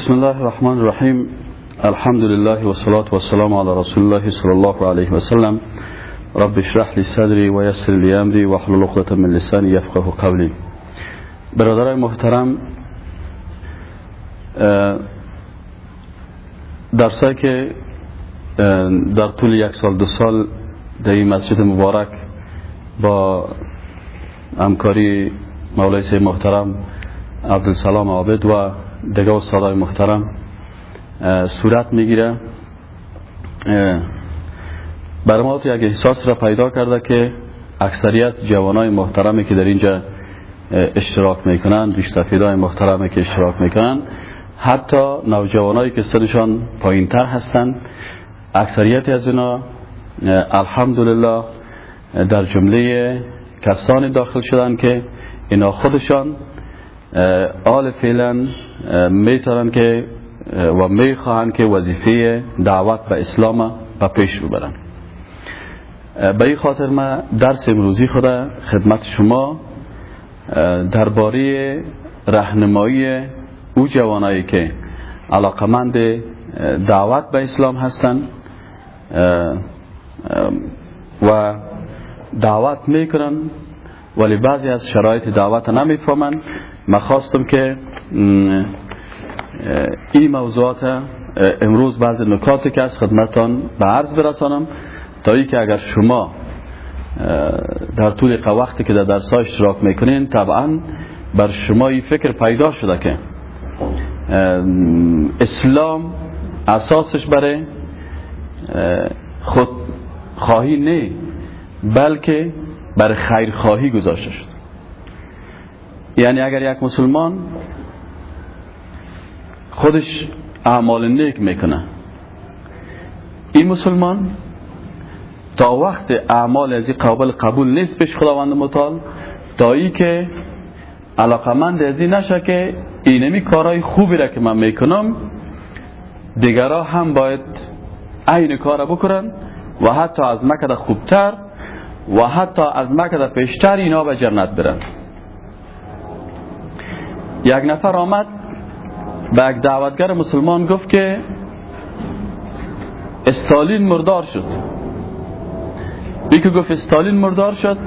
بسم الله الرحمن الرحیم الحمد لله والصلاة والسلام على رسول الله صلى الله عليه وسلم. رب اشرح لي صدري ويسر لي أمري واحلل عقدة من لساني يفقه قولي. برادرای محترم درسایی که در طول یک سال دو سال در این مسجد مبارک با همکاری مولای سید محترم عبدالسلام عابد و دیگه استادای محترم صورت می‌گیره. برای ما یک احساس را پیدا کرده که اکثریت جوانای محترمی که در اینجا اشتراک می‌کنن ریش سفیدای محترمی که اشتراک می‌کنن حتی نوجوانایی که سنشان پایین تر هستن اکثریت از اینا الحمدلله در جمله کسانی داخل شدن که اینا خودشان آل فعلا می‌تونن که و می‌خواهند که وظیفه دعوت به اسلام به پیش ببرن. به این خاطر ما درس امروزی خود خدمت شما درباره رهنمایی او جوانایی که علاقمند دعوت به اسلام هستند و دعوت می‌کنن ولی بعضی از شرایط دعوت نمی‌فهمن. ما خواستم که این موضوعات امروز بعضی نکاتی که از خدمتان به عرض برسانم تا ای که اگر شما در طول وقتی که در درس اشتراک می‌کنین طبعا بر شما این فکر پیدا شده که اسلام اساسش برای خود خواهی نه بلکه برای خیر خواهی گذاشته شد یعنی اگر یک مسلمان خودش اعمال نیک می‌کنه این مسلمان تا وقت اعمال از قابل قبول نیست پیش خداوند متعال تا ای که علاقمند از این نشه که اینمی کارهای خوبی را که من می‌کنم دیگرها هم باید عین کار بکنن و حتی از مکد خوبتر و حتی از مکد پیشتر اینا به جنت برن. یک نفر آمد به یک دعوتگر مسلمان گفت که استالین مردار شد. که گفت استالین مردار شد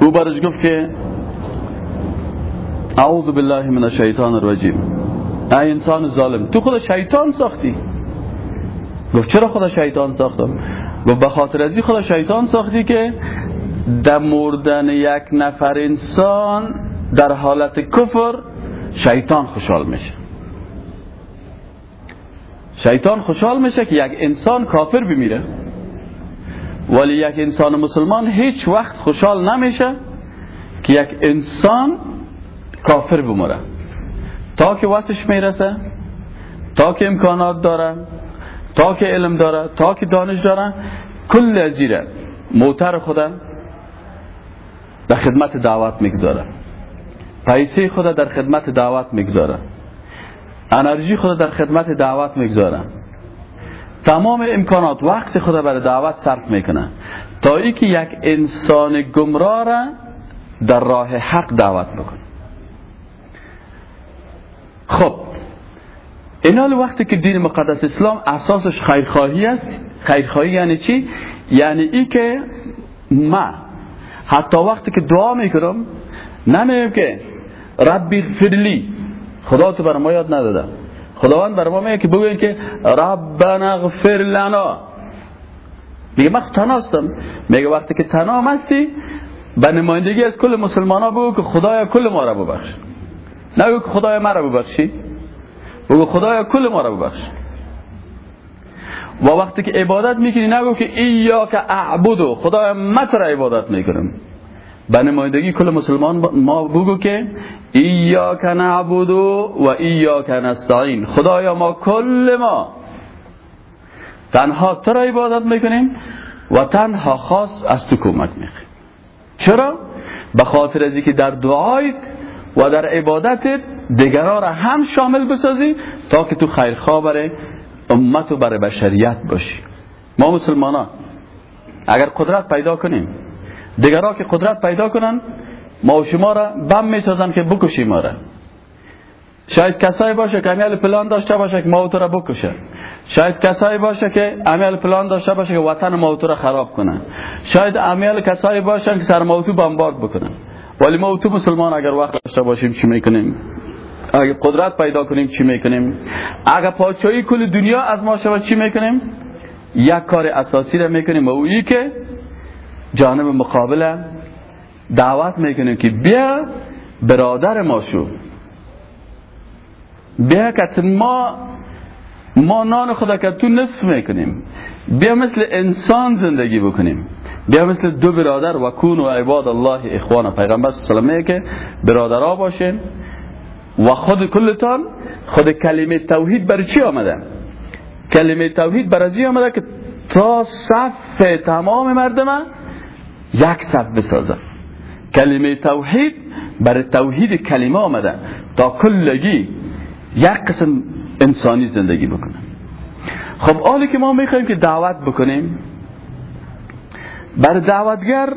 او برش گفت که اعوذ بالله من الشیطان الرجیم. ای انسان ظالم تو خود شیطان ساختی. گفت چرا خدا شیطان ساختم؟ گفت به خاطر ازی خدا شیطان ساختی که در مردن یک نفر انسان در حالت کفر شیطان خوشحال میشه. شیطان خوشحال میشه که یک انسان کافر بمیره. ولی یک انسان مسلمان هیچ وقت خوشحال نمیشه که یک انسان کافر بمره. تا که واسش می‌رسه تا که امکانات داره تا که علم داره تا که دانش داره کل ازیره موتر خدا در خدمت دعوت می‌گذاره. پیسه خود در خدمت دعوت می‌گذاره. انرژی خود در خدمت دعوت می‌گذاره. تمام امکانات وقت خود برای دعوت صرف می‌کنه. تا ای که یک انسان گمراه را در راه حق دعوت بکنه. خب اینال وقتی که دین مقدس اسلام اساسش خیرخواهی است. خیرخواهی یعنی چی؟ یعنی ای که ما حتی وقتی که دعا می‌کنم نمیم که ربی فرلی خدا تو بر ما یاد نداده. خداوند بر ما میگه که بگوین که ربنا اغفر لنا. میگه من تنها هستم میگه وقتی که تنها هستی به نمایندگی از کل مسلمان ها بگو که خدایا کل ما را ببخش. نگو که خدای ما را ببخشی. بگو خدایا کل ما را ببخش. و وقتی که عبادت می‌کنی نگو که ایا که اعبدو خدای ما را عبادت می‌کنم. به نمایندگی کل مسلمان ما بگو که ایاک نعبدو و ایاک نستعین. خدایا ما کل ما تنها تو را عبادت می‌کنیم و تنها خاص از تو کمک میخویم. چرا؟ به خاطر از که در دعای و در عبادتت دیگران را هم شامل بسازی تا که تو خیرخواه برای امت و برای بشریت باشی. ما مسلمان ها اگر قدرت پیدا کنیم دیگرها که قدرت پیدا کنن ما و شما را بم می‌سازن که بکشیم ما را. شاید کسایی باشه که امیال پلان داشته باشه که موت را بکشه. شاید کسایی باشه که امیال پلان داشته باشه که وطن موت را خراب کنه. شاید امیال کسایی باشه که سر موتو بمبارد بکنن ولی موتو مسلمان اگر وقت داشته باشیم چی می‌کنیم؟ اگر قدرت پیدا کنیم چی می‌کنیم؟ اگر پادشاهی کل دنیا از ما شود چی می‌کنیم؟ یک کار اساسی را می‌کنیم و اویی که جانب مقابل دعوت می‌کنیم که بیا برادر ما شو. بیا که ما ما نان خدا که تو نصف می‌کنیم. بیا مثل انسان زندگی بکنیم. بیا مثل دو برادر و کون و عباد الله اخوان پیغمبر علیه که برادرها باشین و خود کلتان خود کلمه توحید برای چی آمده؟ کلمه توحید برای چی آمده که تا صف تمام مردم یک صف بسازه کلمه توحید برای توحید کلمه آمده. تا کلگی یک قسم انسانی زندگی بکنه خب حالی که ما می‌خوایم که دعوت بکنیم بر دعوتگر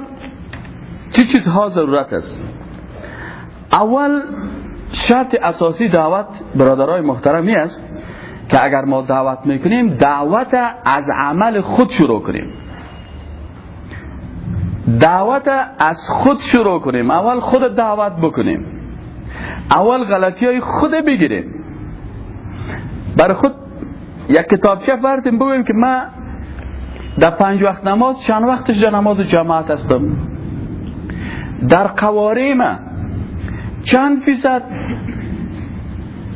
چی چیزها ضرورت است؟ اول شرط اساسی دعوت برادرای محترمی است که اگر ما دعوت می‌کنیم دعوت از عمل خود شروع کنیم. دعوت از خود شروع کنیم. اول خود دعوت بکنیم. اول غلطی های خود بگیریم. برای خود یک کتابچه بردیم بگویم که من در پنج وقت نماز چند وقتش در نماز جماعت هستم؟ در قواریم چند فیصد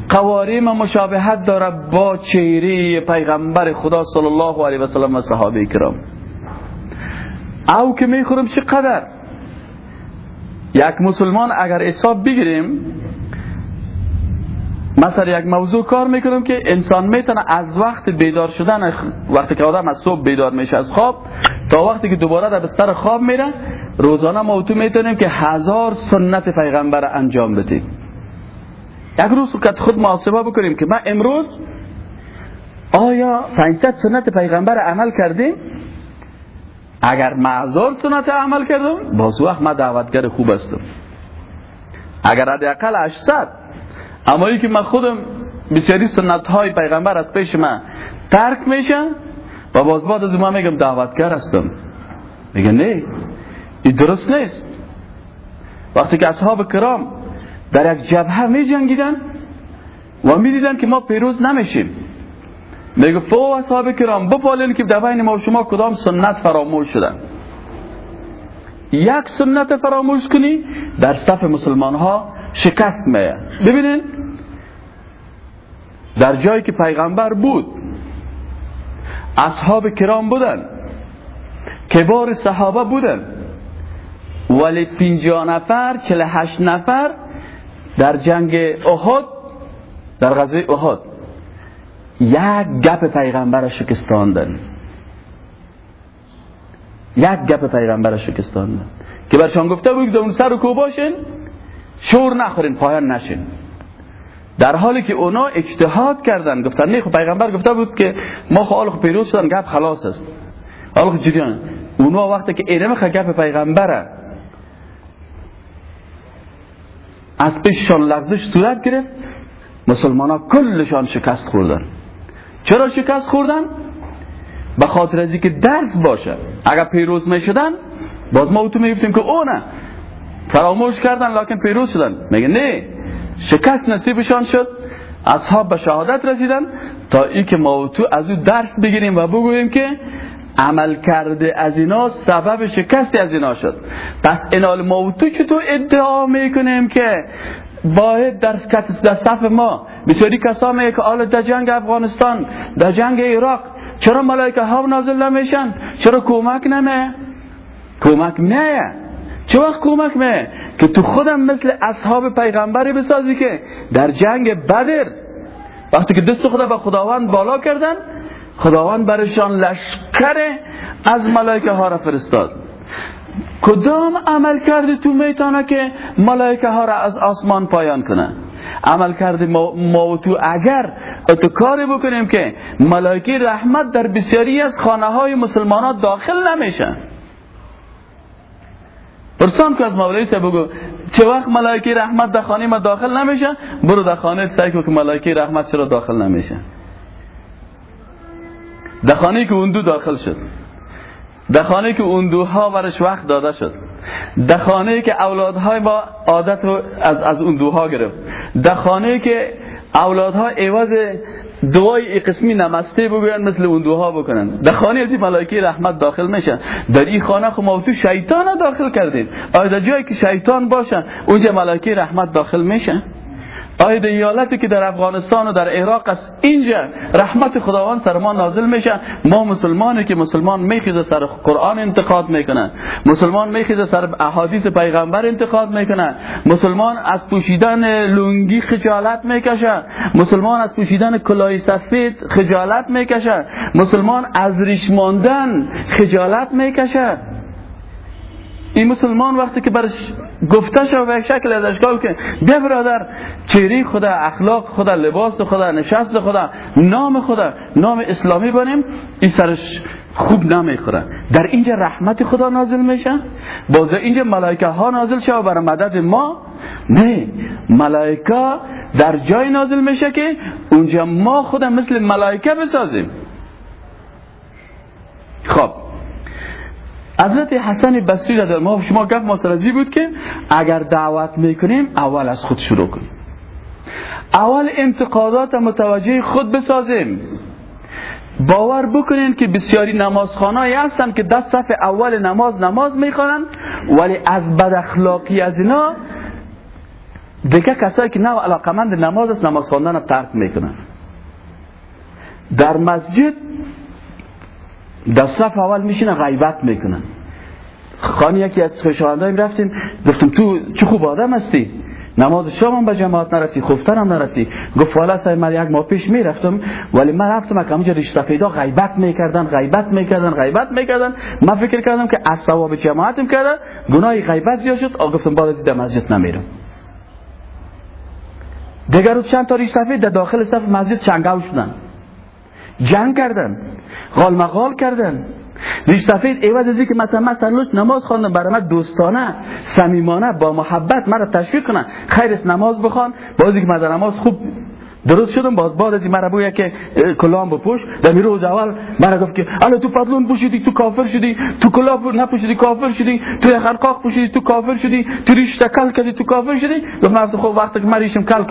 قواریم مشابهت داره با چهره پیغمبر خدا صلی الله علیه و سلم و صحابه کرام؟ او که می‌خورم چقدر یک مسلمان اگر حساب بگیریم مثلا یک موضوع کار می‌کنم که انسان می‌تونه از وقت بیدار شدن وقتی که آدم از صبح بیدار میشه از خواب تا وقتی که دوباره در بستر خواب میره روزانه ما تو می‌تونیم که هزار سنت پیغمبر انجام بدیم یک روز که خود محاسبه بکنیم که ما امروز آیا 500 سنت پیغمبر عمل کردیم اگر معذار سنت عمل کردم باز وقت دعوتگر خوب هستم. اگر حداقل 800 اما ای که من خودم بسیاری سنت های پیغمبر از پیش من ترک میشن و باز بعد از ما میگم دعوتگر هستم. میگه نه این درست نیست. وقتی که اصحاب کرام در یک جبهه می جنگیدن و می دیدن که ما پیروز نمیشیم. میگه فو اصحاب کرام بپالین که در بین ما شما کدام سنت فراموش شدن یک سنت فراموش کنی در صف مسلمان ها شکست میه. ببینین در جایی که پیغمبر بود اصحاب کرام بودن کبار صحابه بودن. ولی پینجا نفر چل هشت نفر در جنگ احد در غزوه احد. یک گپ پیغمبر شکستاندن یک گپ پیغمبر شکستاندن که برشان گفته بود اون سر و کو باشین شور نخورین پایان نشین. در حالی که اونا اجتهاد کردن گفتن نه خب پیغمبر گفته بود که ما خب حال پیروز شدن گپ خلاص است. حالا خب جریان اونا وقتی که اینم گپ پیغمبره از پیششان لغزش صورت گرفت مسلمان ها کلشان شکست خوردن. چرا شکست خوردن؟ به خاطر از که درس باشه. اگر پیروز می شدن باز ما تو می‌گفتیم که اونه فراموش کردن لکن پیروز شدن. میگه نه شکست نصیبشان شد. اصحاب به شهادت رسیدن تا ای که ما تو از او درس بگیریم و بگوییم که عمل کرده از اینا سبب شکست از اینا شد. پس انال که تو ادعا می‌کنیم که باید در, در صف ما بسیاری کسا که آل در جنگ افغانستان در جنگ عراق چرا ملائکه ها نازل نمیشن؟ چرا کمک نمه کمک نه چه وقت کمک نه که تو خودم مثل اصحاب پیغمبری بسازی که در جنگ بدر وقتی که دست خدا به خداوند بالا کردن خداوند برشان لشکر از ملائکه ها را فرستاد. کدام عمل کرده تو میتانه که ملائکه ها را از آسمان پایان کنه؟ عمل کرده ما, تو اگر تو کاری بکنیم که ملائکه رحمت در بسیاری از خانه های مسلمانات داخل نمیشن. پرسان که از مولای بگو چه وقت ملائکه رحمت در خانه ما داخل نمیشه برو در خانه سعی که ملائکه رحمت چرا داخل نمیشه در خانه که اون دو داخل شد. در خانه که اون دوها برش وقت داده شد. در خانه که اولادهای ما عادت از, از اون دوها گرفت. در خانه که اولادها عوض دعای ای قسمی نمسته بگوین مثل اون دوها بکنن در خانه از ملائکه رحمت داخل میشن. در این خانه خب ما تو شیطان داخل کردیم. آیا در جایی که شیطان باشن اونجا ملائکه رحمت داخل میشن؟ آید ایالتی که در افغانستان و در عراق است. اینجا رحمت خداوند سر ما نازل میشه. ما مسلمانی که مسلمان میخیزه سر قرآن انتقاد می‌کنن مسلمان میخیزه سر احادیث پیغمبر انتقاد می‌کنن مسلمان از پوشیدن لونگی خجالت می‌کشه. مسلمان از پوشیدن کلاه سفید خجالت می‌کشه. مسلمان از ریش ماندن خجالت می‌کشه. این مسلمان وقتی که برش گفته شو به شکل ازش که بیا برادر چهره خدا اخلاق خدا لباس خدا نشست خدا نام خدا نام اسلامی بانیم این سرش خوب نمی‌خوره در اینجا رحمت خدا نازل میشه؟ باز اینجا ملائکه ها نازل شو برای مدد ما؟ نه. ملائکه در جای نازل میشه که اونجا ما خدا مثل ملائکه بسازیم. خب. حضرت حسن بصری در ما شما گفت ماسرزی بود که اگر دعوت می‌کنیم اول از خود شروع کنیم. اول انتقادات متوجه خود بسازیم. باور بکنین که بسیاری نمازخانهایی هستن که دست صف اول نماز نماز می‌خوانن ولی از بد اخلاقی از اینا دیگه کسایی که نه علاقمند نماز است نماز خواندن ترک می‌کنن. در مسجد در صف اول میشینن غیبت می‌کنن. خانی یکی از خوشاوندهایم رفتیم گفتم تو چه خوب آدم هستی؟ نماز شام هم به جماعت نرفتی خفتن هم نرفتی. گفت والا سای من یک ماه پیش می‌رفتم ولی من رفتم که همونجا ریش سفیدا غیبت می‌کردن غیبت می‌کردن غیبت می‌کردن. من فکر کردم که از ثواب جماعتم کرده گناه غیبت زیاد شد. آ گفتم از در مسجد نمیرم. دیگر روز چند تا ریش سفید در داخل صف مسجد چنگاو شدن. جنگ کردن غال مغال کردن. ریش سفید ایواز از که مثلا مثلا نماز خواندم برای من دوستانه صمیمانه با محبت مرا تشویق کنن. خیر نماز بخوان. بازی که من نماز خوب درست شدم. باز بعد از مرا بویا که کلام بپوش. در می روز اول مرا گفت که الان تو پتلون پوشیدی تو کافر شدی تو کلاه نپوشیدی کافر شدی تو خرقاق پوشیدی تو کافر شدی تو ریش کل کردی تو کافر شدی. گفت من خب وقتی که من ریشم کل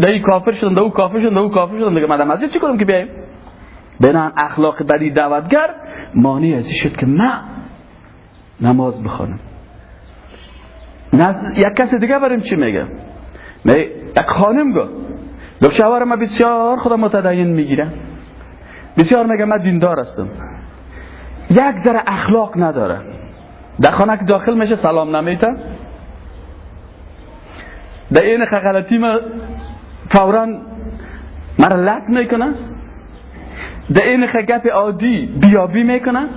در کافر شدم در کافر شدم در کافر شدم. دیگه من مسجد چیکارم که بیایم؟ بنان اخلاق بدی دعوتگر مانع ازی شد که نه نماز بخوانم. یک کس دیگه بریم چی میگه؟ می یک خانم گفت گفت شوهر ما بسیار خدا متدین می‌گیره بسیار میگه من دیندار هستم. یک ذره اخلاق نداره. در خانه که داخل میشه سلام نمیته در این غلطی ما فورا مرا لط می‌کنه. در این گپ عادی بیابی می‌کنن؟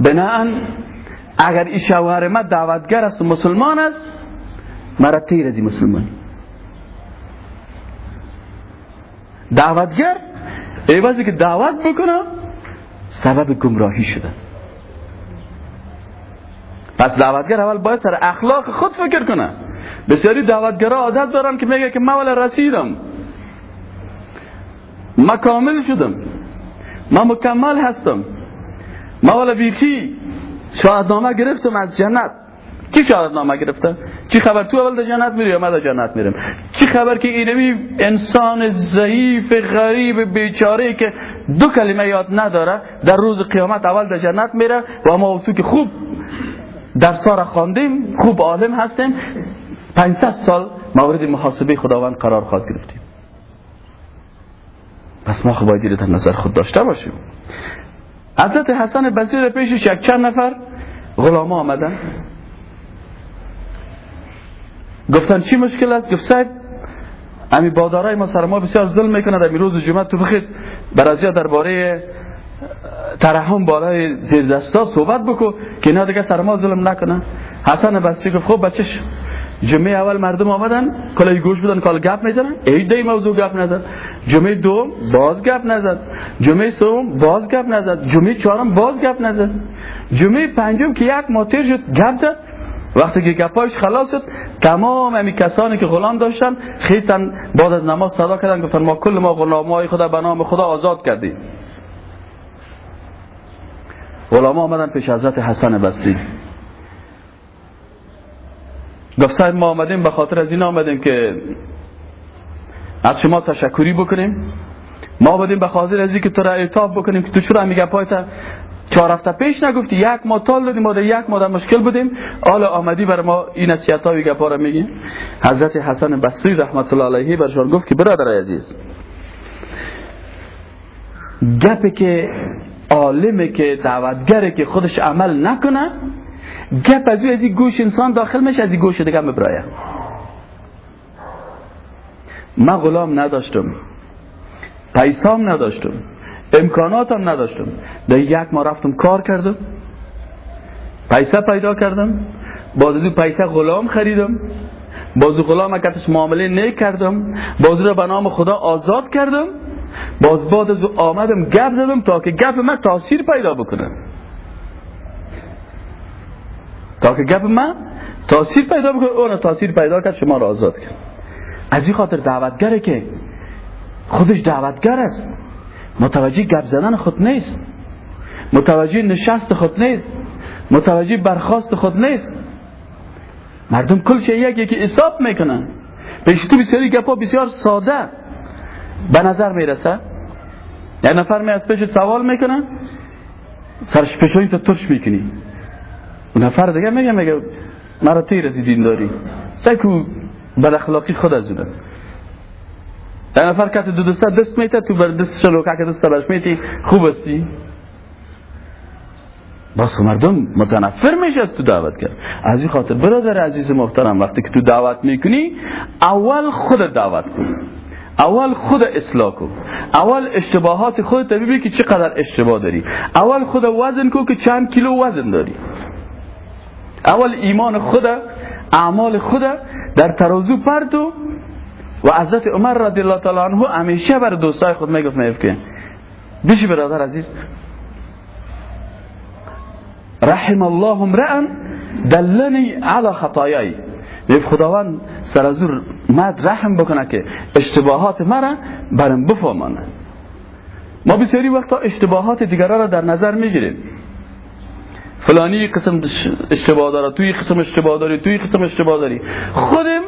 بناهن اگر این شوهر ما دعوتگر است و مسلمان است مرا تیر از مسلمان. دعوتگر؟ ایوازی که دعوت بکنه سبب گمراهی شده. پس دعوتگر اول باید سر اخلاق خود فکر کنه. بسیاری دعوتگرها عادت دارن که میگه که ما رسیدم. ما کامل شدم. ما مکمل هستم. ما ولی بیخی شاهدنامه گرفتم از جنت. کی شاهدنامه گرفته؟ چی خبر؟ تو اول در جنت میری یا ما در جنت میرم؟ چی خبر که اینمی انسان ضعیف غریب بیچاره که دو کلمه یاد نداره در روز قیامت اول در جنت میره و ما تو که خوب در سار خواندیم خوب عالم هستیم. 500 سال مورد محاسبه خداوند قرار خواهد گرفتیم. پس ما خب باید در نظر خود داشته باشیم. حضرت حسن بصیر پیشش یک چند نفر غلام آمدن؟ گفتن چی مشکل است؟ گفت صاحب امی بادارای ما سر ما بسیار ظلم می‌کنه در روز جمعه تو بخیز برازیا درباره ترحم بالای زیر دستا صحبت بکو که اینا دیگه سر ما ظلم نکنه حسن بصری گفت خب بچش جمعه اول مردم آمدن کلای گوش بودن کال گپ می‌زنن. ای موضوع گپ نزد جمعه دو باز گپ نزد. جمعه سوم باز گپ نزد. جمعه چهارم باز گپ نزد. جمعه پنجم که یک ماتر شد گپ زد. وقتی که گپایش خلاص شد تمام امی کسانی که غلام داشتن خیستن بعد از نماز صدا کردن گفتن ما کل ما غلامای خدا به نام خدا آزاد کردیم. غلام آمدن پیش حضرت حسن بصری. گفت ما آمدیم به خاطر از این آمدیم که از شما تشکری بکنیم. ما آمدیم به خاطر از که تو را اعتاب بکنیم که تو چرا میگه پایتا چهار هفته پیش نگفتی یک ما تال دادیم ما یک ما در مشکل بودیم. حالا آمدی برای ما این نصیحت ها گپا را میگیم حضرت حسن بصری رحمت الله علیه برشان گفت که برادر عزیز گپی که عالمه که دعوتگره که خودش عمل نکنه گپ از این گوش انسان داخل میشه از این گوش دیگه مبرایه من غلام نداشتم. پیسام نداشتم. امکاناتم نداشتم. در یک ما رفتم کار کردم. پیسه پیدا کردم. باز از پیسه غلام خریدم. باز غلام اکتش معامله نیک کردم باز رو به نام خدا آزاد کردم. باز بعد از آمدم گپ زدم تا که گپ من تاثیر پیدا بکنه. تا که گپ من تاثیر پیدا بکنه. اون تاثیر پیدا کرد شما را آزاد کرد. از این خاطر دعوتگره که خودش دعوتگر است. متوجه گپ زدن خود نیست. متوجه نشست خود نیست. متوجه برخواست خود نیست. مردم کل یک یکی حساب می‌کنن. پیش تو بسیاری گپا بسیار ساده به نظر می‌رسه. یک نفر می از پیش سوال می‌کنه. سرش پیشایی تو ترش می‌کنی. اون نفر دیگه میگه میگه مرا تیر دین داری. سکو بد اخلاقی خود از اونه. یک نفر کسی دو دسته دست میته تو بر دست شلو که دست برش میتی خوب استی باز مردم متنفر میشه از تو دعوت کرد. از این خاطر برادر عزیز محترم وقتی که تو دعوت می‌کنی اول خود دعوت کن. اول خود اصلاح کن. اول اشتباهات خود ببین که چقدر اشتباه داری. اول خود وزن کن که چند کیلو وزن داری. اول ایمان خود اعمال خود در ترازو پرتو و حضرت عمر رضی الله تعالی عنه همیشه بر دوستای خود می‌گفت که بشی برادر عزیز رحم الله امرا دلنی علی خطایای. میگه خداوند سر از مد رحم بکنه که اشتباهات مرا برم بفهمانه. ما بسیاری وقتا اشتباهات دیگران را در نظر می‌گیریم. فلانی قسم اشتباه داره توی قسم اشتباه داری توی قسم اشتباه داری. خودم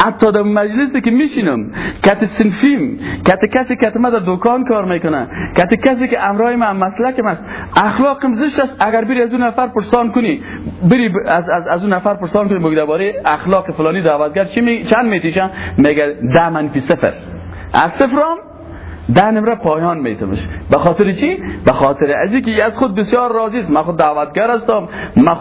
حتی در مجلسی که میشینم کت سنفیم کت کسی که ما در دکان کار می‌کنه کت کسی که امرای من مسلکم است. اخلاقم زشت است. اگر بری از اون نفر پرسان کنی بری از, از, از اون نفر پرسان کنی بگی درباره اخلاق فلانی دعوتگر چی می چند میتیشن؟ میگه ده منفی صفر. از صفرام ده نمره پایان میتمش به خاطر چی؟ به خاطر از اینکه از خود بسیار راضی است. من خود دعوتگر هستم. من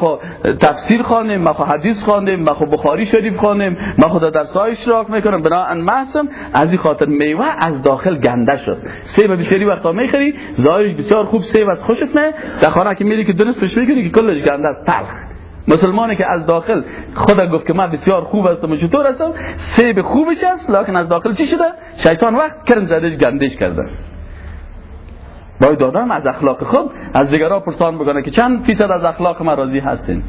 تفسیر خوانیم من حدیث خواندیم من بخاری شریف خوانیم من خود در سای اشتراک می‌کنم. بنابراین محسم از این خاطر میوه از داخل گنده شد. سیب بسیاری وقتا می‌خری. ظاهرش بسیار خوب سیب از خوشت نه در خانه که میری که دونست می‌کنی که کلش گنده است. تلخ. مسلمانی که از داخل خدا گفت که من بسیار خوب هستم و چطور هستم سیب خوبش است لکن از داخل چی شده؟ شیطان وقت کرم زدش گندش کرده. باید دادم از اخلاق خود از دیگرها پرسان بکنه که چند فیصد از اخلاق ما راضی هستین؟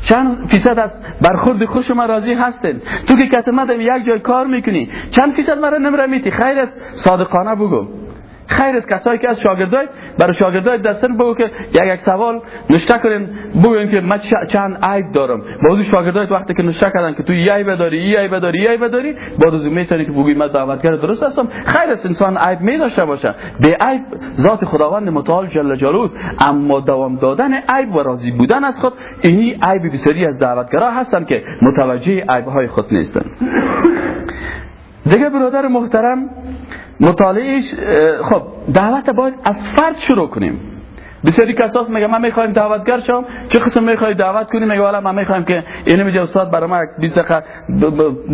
چند فیصد از برخورد خوش ما راضی هستین؟ تو که کتمه یک جای کار می‌کنی چند فیصد مرا نمره میتی؟ خیر است صادقانه بگو. خیر از کسایی که از شاگردای برای شاگردای دستن بگو که یک یک سوال نشته کنین بگوین که من چند عیب دارم. بعضی شاگردای وقتی که نشته کردن که تو یه عیب داری یه عیب داری یه عیب داری بعد از می‌تونی که بگوی من دعوتگر درست هستم. خیر است انسان عیب می داشته باشه. به عیب ذات خداوند متعال جل جلاله. اما دوام دادن عیب و راضی بودن از خود اینی عیب بسیاری از دعوتگرا هستن که متوجه عیب های خود نیستن. دیگه برادر محترم مطالعهش خب دعوت باید از فرد شروع کنیم. بسیاری کساس میگه من می‌خوایم دعوتگر شم. چه قسم می‌خوای دعوت کنیم میگه والا من می‌خوایم که اینو میگه استاد برای من 20 دقیقه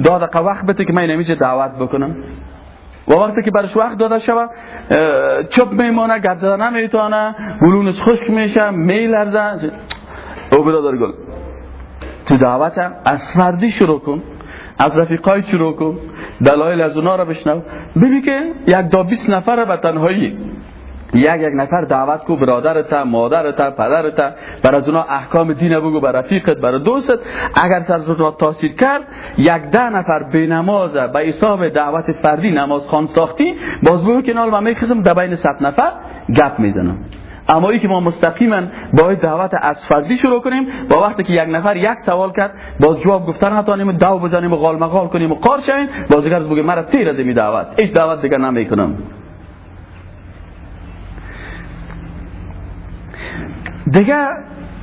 دقیقه وقت بده که من نمیشه دعوت بکنم. و وقتی که برش وقت داده شود چپ میمونه زدن نمی‌تونه گلونش خشک میشه میلرزه. او برادر گل تو دعوت از فردی شروع کن. از رفیقای شروع کن دلایل از اونا رو بشنو. ببین که یک دا بیست نفر به تنهایی. یک یک نفر دعوت کو برادرت مادرت پدرت بر از اونا احکام دین بگو بر رفیقت بر دوستت. اگر سر تاثیر کرد یک ده نفر به نماز به حساب دعوت فردی نماز خان ساختی باز بگو که نال من خسم در بین صد نفر گپ می‌زنم. اما که ما مستقیما باید دعوت از فردی شروع کنیم. با وقتی که یک نفر یک سوال کرد باز جواب گفتن نتونیم دو بزنیم و غال مغال کنیم و قار شویم. بازیگر بگه مرا تیر دمی دعوت. هیچ دعوت دیگر نمی‌کنم. دیگه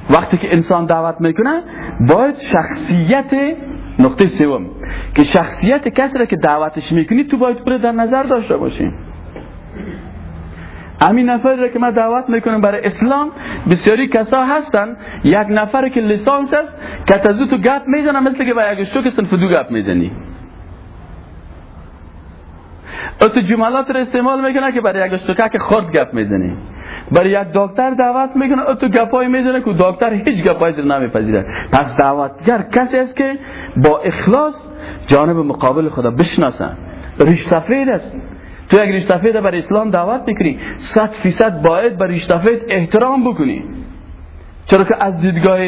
وقتی که انسان دعوت می‌کنه باید شخصیت نقطه سوم که شخصیت کسی را که دعوتش می‌کنی تو باید پر در نظر داشته باشیم همین نفری را که من دعوت می‌کنم برای اسلام بسیاری کسا هستن. یک نفر که لیسانس است تزو تو گپ می‌زنه مثل که با یک شو که دو گپ می‌زنی. او تو جملات را استعمال می‌کنه که برای یک شتوکه که خورد گپ می‌زنی. برای یک دکتر دعوت می‌کنه او تو گپای می‌زنه که دکتر هیچ گپای در نمیپذیره. پس دعوتگر کسی است که با اخلاص جانب مقابل خدا بشناسه. ریش سفید است. تو یک ریش سفید بر اسلام دعوت می‌کنی صد فیصد باید بر ریش سفید احترام بکنی. چرا که از دیدگاه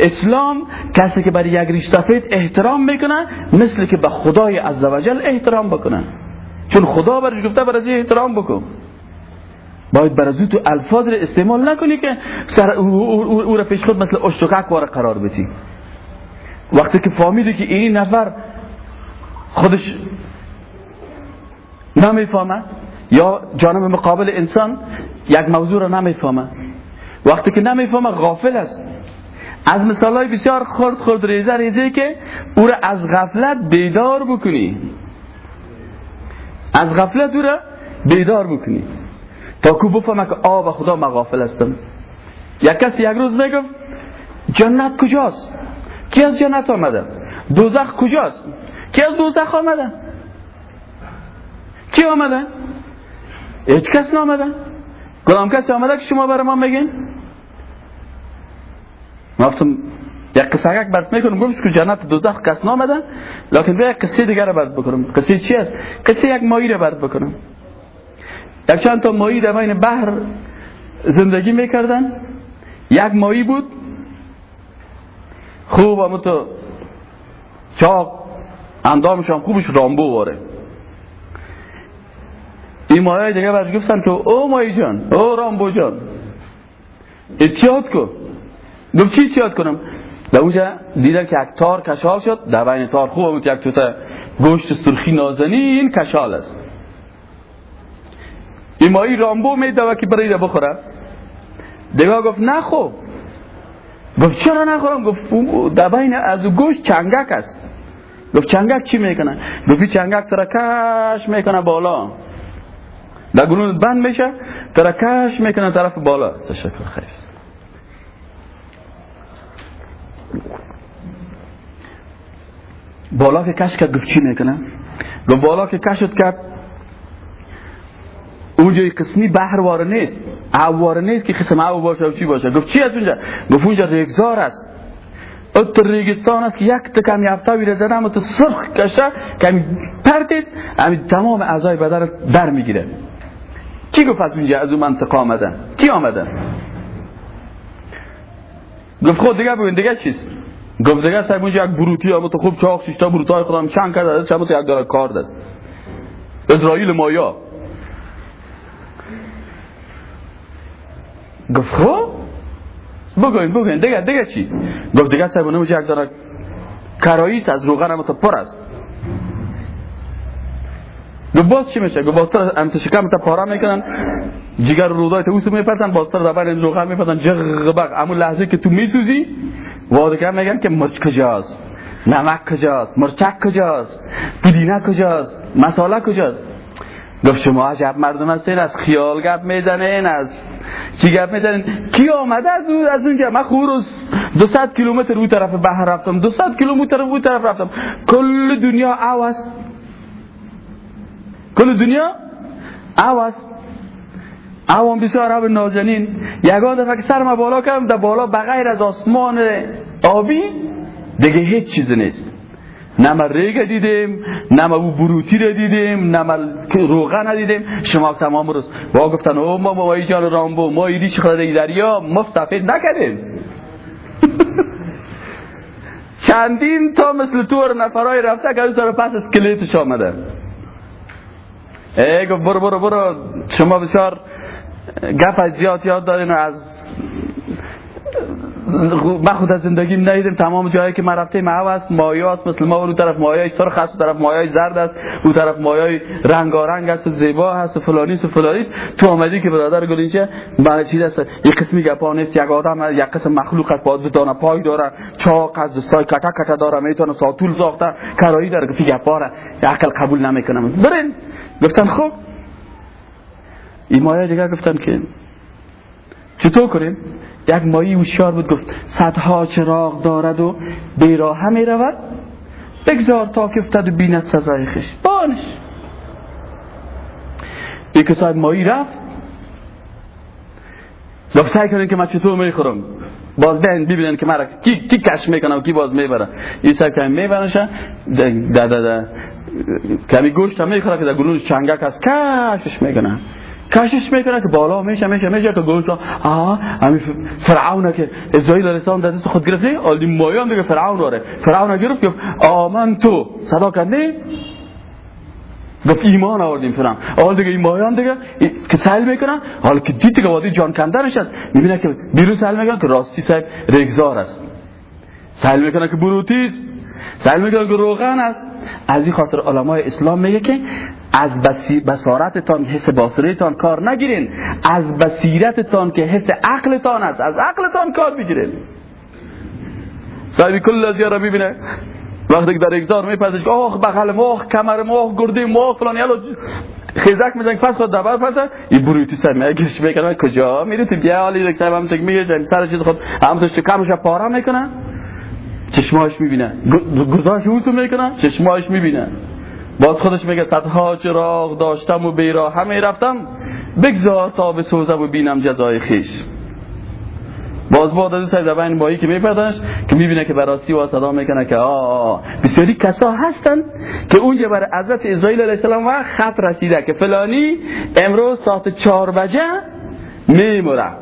اسلام کسی که برای یک ریش سفید احترام می‌کنه مثل که به خدای عزوجل احترام بکنه. چون خدا برش گفته بر احترام بکن. باید بر تو الفاظ رو استعمال نکنی که سر او, را پیش خود مثل اشتکک واره قرار بدی. وقتی که فهمیدی که این نفر خودش نمی‌فهمد. یا جانب مقابل انسان یک موضوع را نمی‌فهمد. وقتی که نمی‌فهمه غافل است. از مثال های بسیار خرد خرد ریزه ریزه که او را از غفلت بیدار بکنی. از غفلت او را بیدار بکنی. تا کو بفهمه که آب خدا مغافل هستم. یک کسی یک روز می‌گفت جنت کجاست؟ کی از جنت آمده؟ دوزخ کجاست؟ کی از دوزخ آمده؟ کی آمده هیچ کس نامده کدام کسی آمده که شما برای ما میگین گفتم یک قصه یک برد می‌کنم گفتم که جنت دوزخ کس نامده لیکن بیا یک قصه دیگر رو برد بکنم قصه چی است قصه یک مایی رو برد بکنم یک چند تا مایی در بین بحر زندگی می‌کردن یک مایی بود خوب همون تو چاق اندامشان خوبش رامبو واره این مایه دیگه برش گفتن تو او مایی جان او رامبو جان. اتیاد کن؟ گفت چی اتیاد کنم؟ در اونجا دیدن که یک تار کشال شد در بین تار خوب بود یک توتا گوشت سرخی نازنین کشال است. این مایی رامبو میده که برای بخوره. دیگه گفت نخو گفت چرا نخورم گفت در بین از گوشت چنگک است. گفت چنگک چی می‌کنه؟ گفت چنگک کش می‌کنه بالا. در گلون بند میشه ترا کش می‌کنه طرف بالا. تشکر خیر. بالا که کش کرد گفت چی می‌کنه؟ گفت بالا که کشت کرد اونجا قسمی بحر واره نیست. واره نیست که قسم او باشه و چی باشه. گفت چی از اونجا؟ گفت اونجا ریگزار است. ات ریگستان است که یک تکم یفته ویره زدم تو سرخ کشه کمی پرتید همین تمام اعضای بدن در می‌گیره. کی گفت از اونجا؟ از اون منطقه آمدن. کی آمدن؟ گفت خود دیگه بگوین دیگه چیست گفت دیگه صاحب اونجا یک بروتی هم تو خوب چاق شیشتا بروتای خودم چند کرده از تو یک داره کار دست. اسرائیل مایا. گفت خب؟ بگوین بگوین دیگه دیگه چی؟ گفت دیگه صاحب اونجا یک داره کراییس از روغن هم تو پر است. باز چی میشه؟ گفت باز امت شکم تا پارا می‌کنن. جگر رودای تو میپرتن باز تر زبر روغن میپرتن جغ بغ امون لحظه که تو میسوزی واده که میگن که مرچ کجاست؟ نمک کجاست؟ مرچک کجاست؟ پودینه کجاست؟ مساله کجاست؟ گفت شما عجب مردم هستین از خیال گپ می‌زنین از چی گپ می‌زنین؟ کی آمده از اون از اونجا من خورس 200 کیلومتر اون طرف بحر رفتم 200 کیلومتر اون طرف رفتم. کل دنیا عوض. کل دنیا عوض عوام بسیار عوام نازنین. یگان دفعه که سرم بالا کردم در بالا بغیر از آسمان آبی دیگه هیچ چیز نیست. نه ما ریگ دیدیم نه ما بروتی رو دیدیم نه ما روغن ندیدیم. شما تمام روز با گفتن او ما ما جان رامبو ما ایدی چی خدا دریا مفت نکردیم. چندین تا مثل تو نفرای رفته که از پس اسکلیتش آمده. ای گفت برو برو برو. شما بسیار گپ از زیاد یاد دارین از من خود از زندگی ندیدم. تمام جایی که من رفته معو است مایه است مثل ما اون طرف مایه سرخ است طرف مایه زرد است. اون طرف مایه رنگارنگ است و زیبا هست و فلانی است و فلانی است. تو آمدی که برادر گل اینجا ما چیز است. یک قسمی گپا نیست. یک آدم یک قسم مخلوق است. باز بتونه پای داره. چاق از دستای کتا کتا داره. می‌تونه ساتول ساخته. کرایی داره. که گپا را. عقل قبول نمی‌کنم. برین. گفتن خب. این مایه دیگه گفتن که چطور کنیم؟ یک مایی هوشیار بود گفت صدها چراغ دارد و بیراه می رود. بگذار تا که افتد و بیند سزای خش بانش. یک صاحب مایی رفت. گفت سعی کنین که من چطور می‌خورم باز بین ببینن که مرا کی کی کش می‌کنه و کی باز می‌بره. این سعی کنین میبرنش ده ده ده کمی گوشت هم می‌خوره که در گلونش چنگک هست. کشش می‌کنن کشش می‌کنه که بالا میشه میشه میشه که گفت آها همین فرعون که اسرائیل علیه السلام دست خود گرفت نه آلی مایان دیگه فرعون داره. فرعون گرفت گفت آمن تو. صدا کنی گفت ایمان آوردیم فرعون. حال دیگه این مایان دیگه که سهل می‌کنن حال که دید دیگه وادی جان کندرش است می‌بینه که بیرون سهل می‌کنن که راستی صاحب رگزار است. سهل می‌کنه که بروتیست سهل می‌کنه که روغن است. از این خاطر علمای اسلام میگه که از بصارتتان حس باصریتان کار نگیرین. از بصیرتتان که حس عقلتان است از عقلتان کار بگیرین صاحبی کل از یارا ببینه وقتی که در اگزار میپرسش آخ بغل مخ کمر مخ گرده مخ فلان یالو خیزک میزنگ پس خود دبر پس این برویتی سر میگرش می‌کنه کجا میری تو بیا یک صاحب هم تک میگه سر چیز خود هم تو شکمش پاره می‌کنه چشماش می‌بینه. گذاش اوسو می‌کنه؟ چشماش می‌بینه. باز خودش میگه صدها چراغ داشتم و بیرا همه رفتم. بگذار تا به سوزم و بینم جزای خیش. باز بعد از سید بایی که میپردنش که می‌بینه که براستی و صدا می‌کنه که آه بسیاری کسا هستن که اونجا بر حضرت اسرائیل علیه السلام و خط رسیده که فلانی امروز ساعت چهار بجه میموره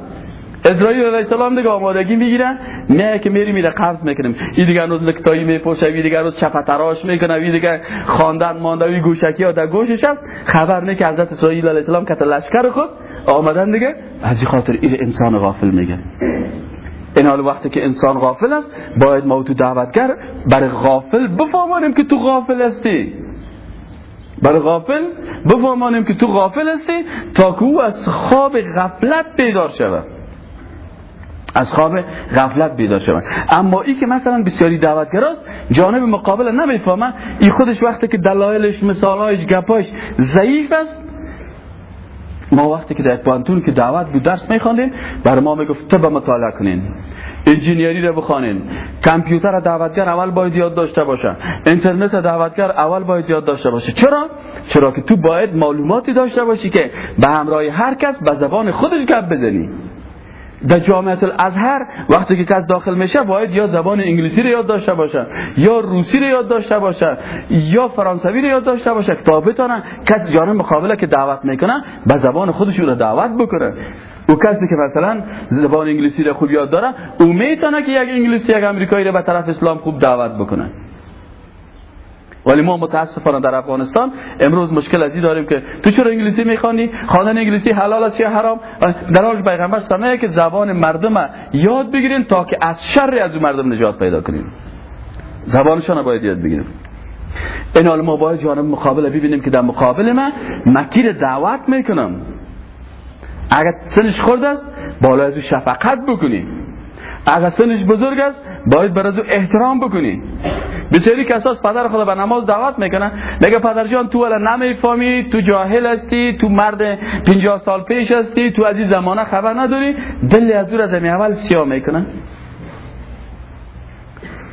اسرائیل علیه السلام دیگه آمادگی می‌گیرن نه که میری میره قبض می‌کنیم. این دیگه روز لکتایی میپوشه این دیگه روز چپتراش می‌کنه این دیگه خواندن ماندوی گوشکی ها در گوشش هست. خبر نه که حضرت اسرائیل علیه السلام که لشکر خود آمدن دیگه. از این خاطر این انسان غافل میگه. این حال وقتی که انسان غافل است باید ما تو دعوتگر برای غافل بفهمانیم که تو غافل هستی. برای غافل بفهمانیم که تو غافل هستی تا که او از خواب غفلت بیدار شود. از خواب غفلت بیدار شوند اما ای که مثلا بسیاری دعوتگراست جانب مقابل نمی‌فهمه این خودش وقتی که دلایلش مثالایش گپاش ضعیف است ما وقتی که در پانتون که دعوت بود درس میخواندیم بر ما می‌گفت طب مطالعه کنین انجینیری رو بخوانین. کامپیوتر دعوتگر اول باید یاد داشته باشه. اینترنت دعوتگر اول باید یاد داشته باشه. چرا؟ چرا که تو باید معلوماتی داشته باشی که به همراه هر کس به زبان خودش گپ بزنی. در جامعه الازهر وقتی که کس داخل میشه باید یا زبان انگلیسی رو یاد داشته باشه یا روسی رو یاد داشته باشه یا فرانسوی رو یاد داشته باشه تا بتونه کس جانب مقابله که دعوت می‌کنه به زبان خودش رو دعوت بکنه. او کسی که مثلا زبان انگلیسی رو خوب یاد داره او می‌تونه که یک انگلیسی یک امریکایی رو به طرف اسلام خوب دعوت بکنه. ولی ما متاسفانه در افغانستان امروز مشکل ازی داریم که تو چرا انگلیسی می‌خوانی؟ خواندن انگلیسی حلال است یا حرام؟ در حال پیغمبر سمه که زبان مردم یاد بگیرین تا که از شر از اون مردم نجات پیدا کنیم. زبانشان باید یاد بگیریم. این حال ما باید جانب مقابل ببینیم که در مقابل ما مکیر دعوت می‌کنم. اگر سنش خورد است بالای شفقت بکنیم اگر سنش بزرگ است باید بر او احترام بکنی. بسیاری کساس پدر خدا به نماز دعوت می‌کنن میگه پدر جان تو ولا نمی‌فهمی تو جاهل هستی تو مرد 50 سال پیش هستی تو از این زمانه خبر نداری. دل از او از اول سیاه می‌کنن.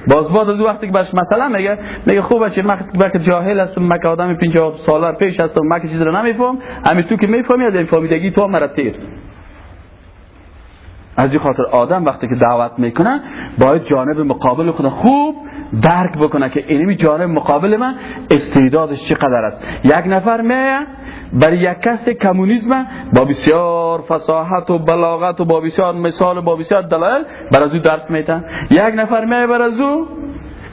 باز بعد از وقتی که باش مثلا میگه میگه خوب بچه من که جاهل هستم من که آدم 50 ساله پیش هستم من که چیز رو نمیفهم همین تو که می‌فهمی از این فهمیدگی تو مرا تیر. از این خاطر آدم وقتی که دعوت می‌کنه باید جانب مقابل خود خوب درک بکنه که اینمی جانب مقابل من استعدادش چقدر است. یک نفر میه برای یک کس کمونیسم با بسیار فصاحت و بلاغت و با بسیار مثال و با بسیار دلایل بر از او درس میتن یک نفر میه بر از او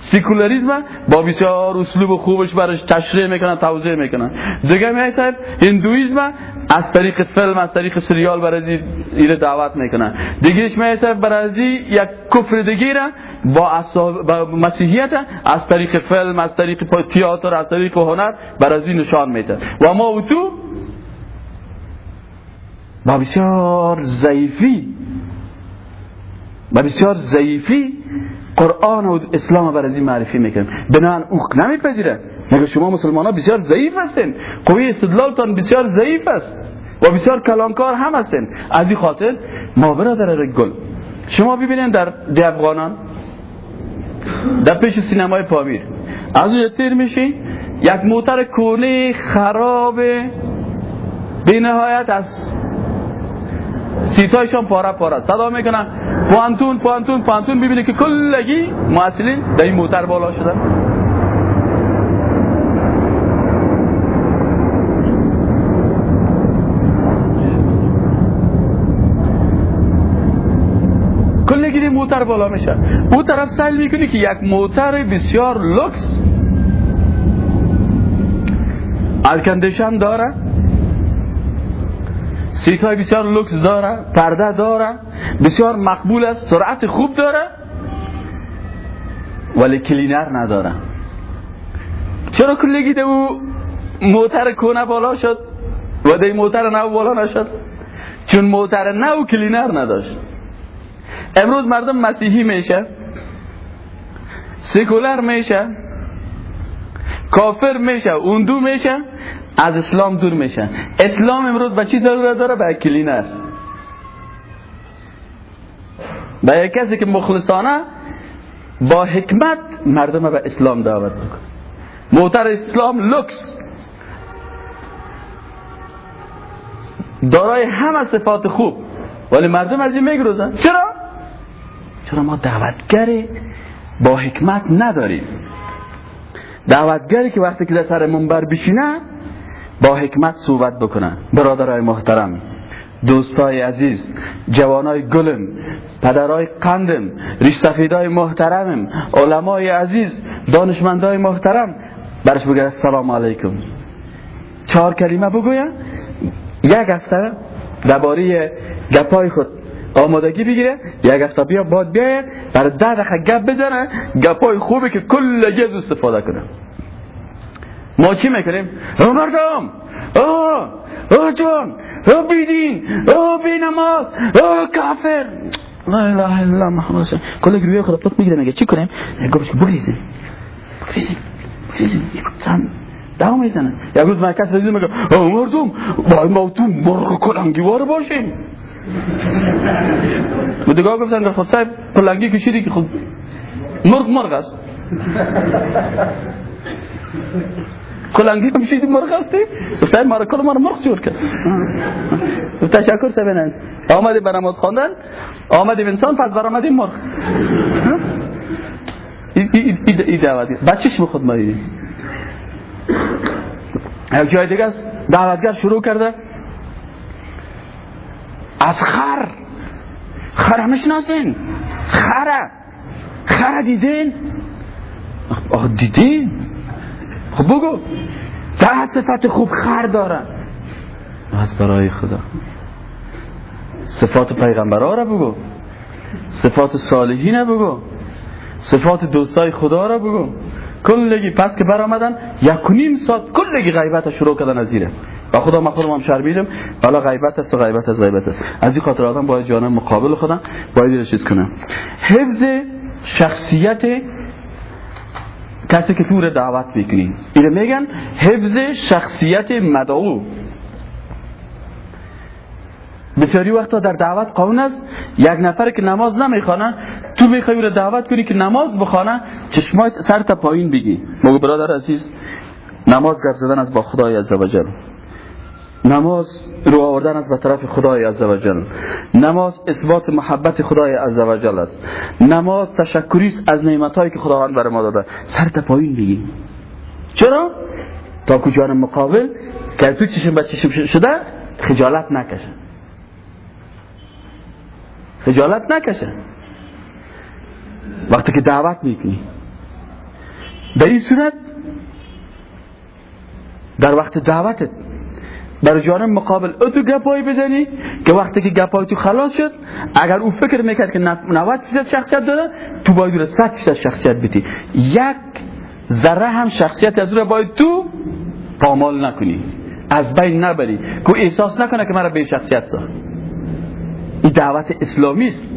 سیکولاریزم با بسیار اسلوب خوبش برش تشریح می‌کنن توضیح می‌کنن. دیگه می صاحب هندویزم از طریق فیلم از طریق سریال برای این دعوت می‌کنن. دیگهش می صاحب برای یک کفر دیگه را با, با مسیحیت از طریق فیلم از طریق تئاتر از طریق هنر برای نشان میده. و ما تو؟ با بسیار ضعیفی. با بسیار ضعیفی قرآن و اسلام بر از این معرفی می‌کنیم. بنان او نمیپذیره. مگه شما مسلمان ها بسیار ضعیف هستین. قوی استدلالتان بسیار ضعیف است. و بسیار کلانکار هم هستین. از این خاطر ما برادر گل شما ببینید در افغانان در پیش سینمای پامیر از اونجا تیر میشی یک موتر کونه خراب بی نهایت از سیتایشان پاره پاره صدا می‌کنن. پوانتون پوانتون پوانتون ببینه که کلگی معسلین در این موتر بالا شدن کلگی موتر بالا میشه. او طرف سیل می‌کنی که یک موتر بسیار لکس air condition داره. seat های بسیار لوکس داره پرده داره. بسیار مقبول است سرعت خوب داره ولی cleaner نداره. چرا کلگی او موتر کهنه بالا شد و ده موتر نو بالا نشد؟ چون موتر نو cleaner نداشت. امروز مردم مسیحی میشه سیکولر میشه کافر میشه هندو میشه از اسلام دور میشن اسلام امروز به چی ضرورت داره؟ به cleaner. به یک کسی که مخلصانه با حکمت مردم به اسلام دعوت بکن موتر اسلام لکس دارای همه صفات خوب ولی مردم از این میگریزن. چرا؟ چرا ما دعوتگری با حکمت نداریم؟ دعوتگری که وقتی که در سر منبر بشینه با حکمت صحبت بکنن. برادرای محترم. دوستای عزیز جوانای گلم پدرای قندم ریش سفیدای محترمم علمای عزیز دانشمندای محترم. برش بگه السلام علیکم. چهار کلمه بگویم. یک هفته درباره گپای خود آمادگی بگیره. یک هفته بیا باد بیاید برای ده دقیقه گپ بزنه. گپای خوبی که کل جز استفاده کنه. ما چی می‌کنیم؟ مردم او او جان او بیدین بی نماز او کافر. لا اله الا محمد رسول کل گروه خدا پاک می‌گیره. میگه چی کنیم؟ گفتش بگریزیم بگریزیم بگریزیم سم دعوا می‌زنه. یک روز مرکز دیدم میگه مردم با ما تو مرغ کلنگیوار باشیم. دیگه گفتن خود صاحب کلنگی کشیدی که خود مرغ مرغ است. کلنگی هم شید مرغ هستی؟ گفتن ما کل ما رو مرغ جور کرد. تشکر سبنن آمدی به نماز خواندن؟ آمدی انسان پس بر آمدی مرغ. ای دعوتی بچهش به خود ما دیدیم یک جای دیگه دعوتگر شروع کرده. از خر. خر نازین خره. خر دیدین؟ آه دیدین؟ خب بگو. ده صفت خوب خر دارن. از برای خدا. صفات پیغمبرها را بگو. صفات صالحین بگو. صفات دوستای خدا را بگو. کلگی پس که برآمدن یک نیم ساعت کلگی غیبت شروع کردن از زیره و خدا مخورم هم شرمیدم حالا غیبت است و غیبت از غیبت است. از این خاطر آدم باید جانب مقابل خودم باید چیز کنم. حفظ شخصیت کسی که تو دعوت بکنین اینو میگن حفظ شخصیت مدعو. بسیاری وقتا در دعوت قانون است. یک نفر که نماز نمی‌خوانه تو می‌خوای رو دعوت کنی که نماز بخوانه چشمای سر تا پایین بگی. مگه برادر عزیز نماز گپ از با خدای عزوجل. نماز رو آوردن از به طرف خدای عزوجل. نماز اثبات محبت خدای عزوجل است. نماز تشکری از نعمتایی که خداوند بر ما داده. سر تا پایین بگی چرا؟ تا کجان مقابل؟ که تو چشم به شده خجالت نکشه. خجالت نکشه. وقتی که دعوت می‌کنی. به این صورت در وقت دعوتت بر جانب مقابل او تو گپایی بزنی که وقتی که گپای تو خلاص شد اگر او فکر می‌کرد که 90 درصد شخصیت داره تو باید 100 درصد شخصیت بیتی یک ذره هم شخصیت از رو باید تو پامال نکنی. از بین نبری. که احساس نکنه که مرا به شخصیت ساخت. این دعوت اسلامی است.